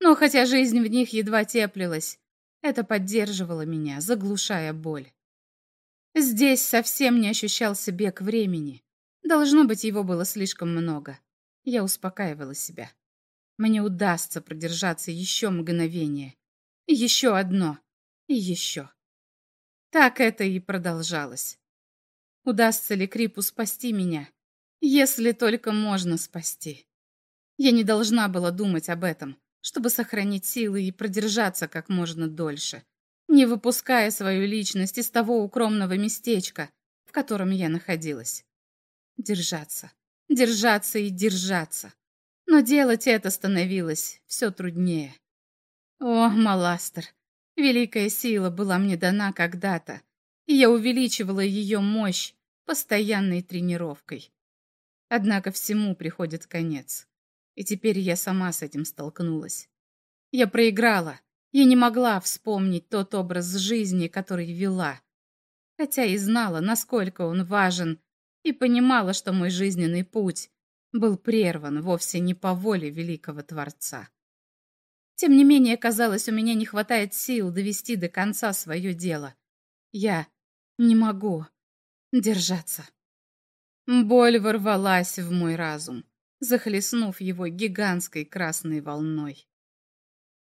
Но хотя жизнь в них едва теплилась, это поддерживало меня, заглушая боль. Здесь совсем не ощущался бег времени. Должно быть, его было слишком много. Я успокаивала себя. Мне удастся продержаться еще мгновение. Еще одно. И еще. Так это и продолжалось. Удастся ли Крипу спасти меня? Если только можно спасти. Я не должна была думать об этом, чтобы сохранить силы и продержаться как можно дольше, не выпуская свою личность из того укромного местечка, в котором я находилась. Держаться, держаться и держаться. Но делать это становилось все труднее. О, Маластер, великая сила была мне дана когда-то, и я увеличивала ее мощь постоянной тренировкой. Однако всему приходит конец. И теперь я сама с этим столкнулась. Я проиграла. Я не могла вспомнить тот образ жизни, который вела. Хотя и знала, насколько он важен, и понимала, что мой жизненный путь был прерван вовсе не по воле великого Творца. Тем не менее, казалось, у меня не хватает сил довести до конца свое дело. Я не могу держаться. Боль ворвалась в мой разум, захлестнув его гигантской красной волной.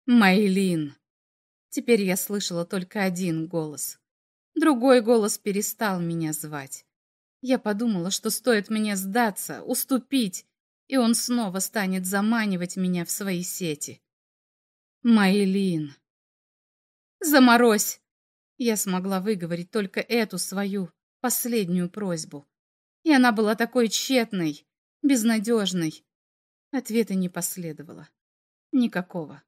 Майлин. Теперь я слышала только один голос. Другой голос перестал меня звать. Я подумала, что стоит мне сдаться, уступить, и он снова станет заманивать меня в свои сети. Майлин. Заморозь! Я смогла выговорить только эту свою последнюю просьбу. И она была такой тщетной, безнадежной. Ответа не последовало. Никакого.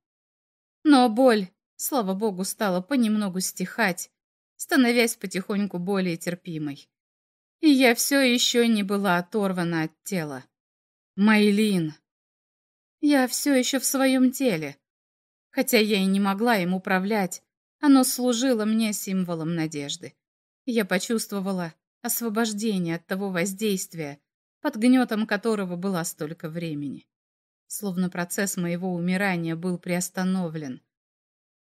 Но боль, слава богу, стала понемногу стихать, становясь потихоньку более терпимой. И я все еще не была оторвана от тела. Майлин. Я все еще в своем теле. Хотя я и не могла им управлять, оно служило мне символом надежды. Я почувствовала освобождение от того воздействия, под гнетом которого была столько времени. Словно процесс моего умирания был приостановлен,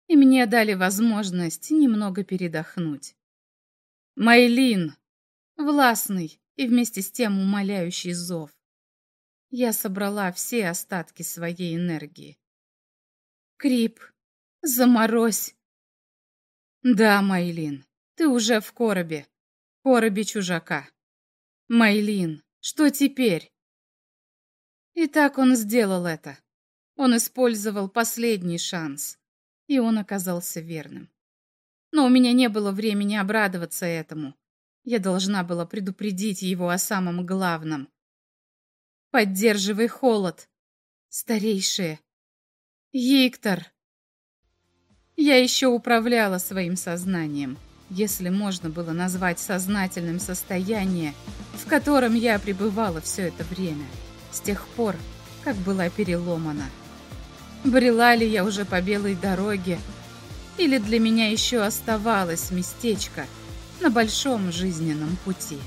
и мне дали возможность немного передохнуть. Майлин, властный и вместе с тем умоляющий зов. Я собрала все остатки своей энергии. Крип, заморозь. Да, Майлин, ты уже в коробе, коробе чужака. Майлин, что теперь? И так он сделал это. Он использовал последний шанс и он оказался верным. Но у меня не было времени обрадоваться этому. Я должна была предупредить его о самом главном. Поддерживай холод, старейшие. Виктор. Я еще управляла своим сознанием, если можно было назвать сознательным состояние, в котором я пребывала все это время, с тех пор, как была переломана. Брела ли я уже по белой дороге, или для меня еще оставалось местечко на большом жизненном пути.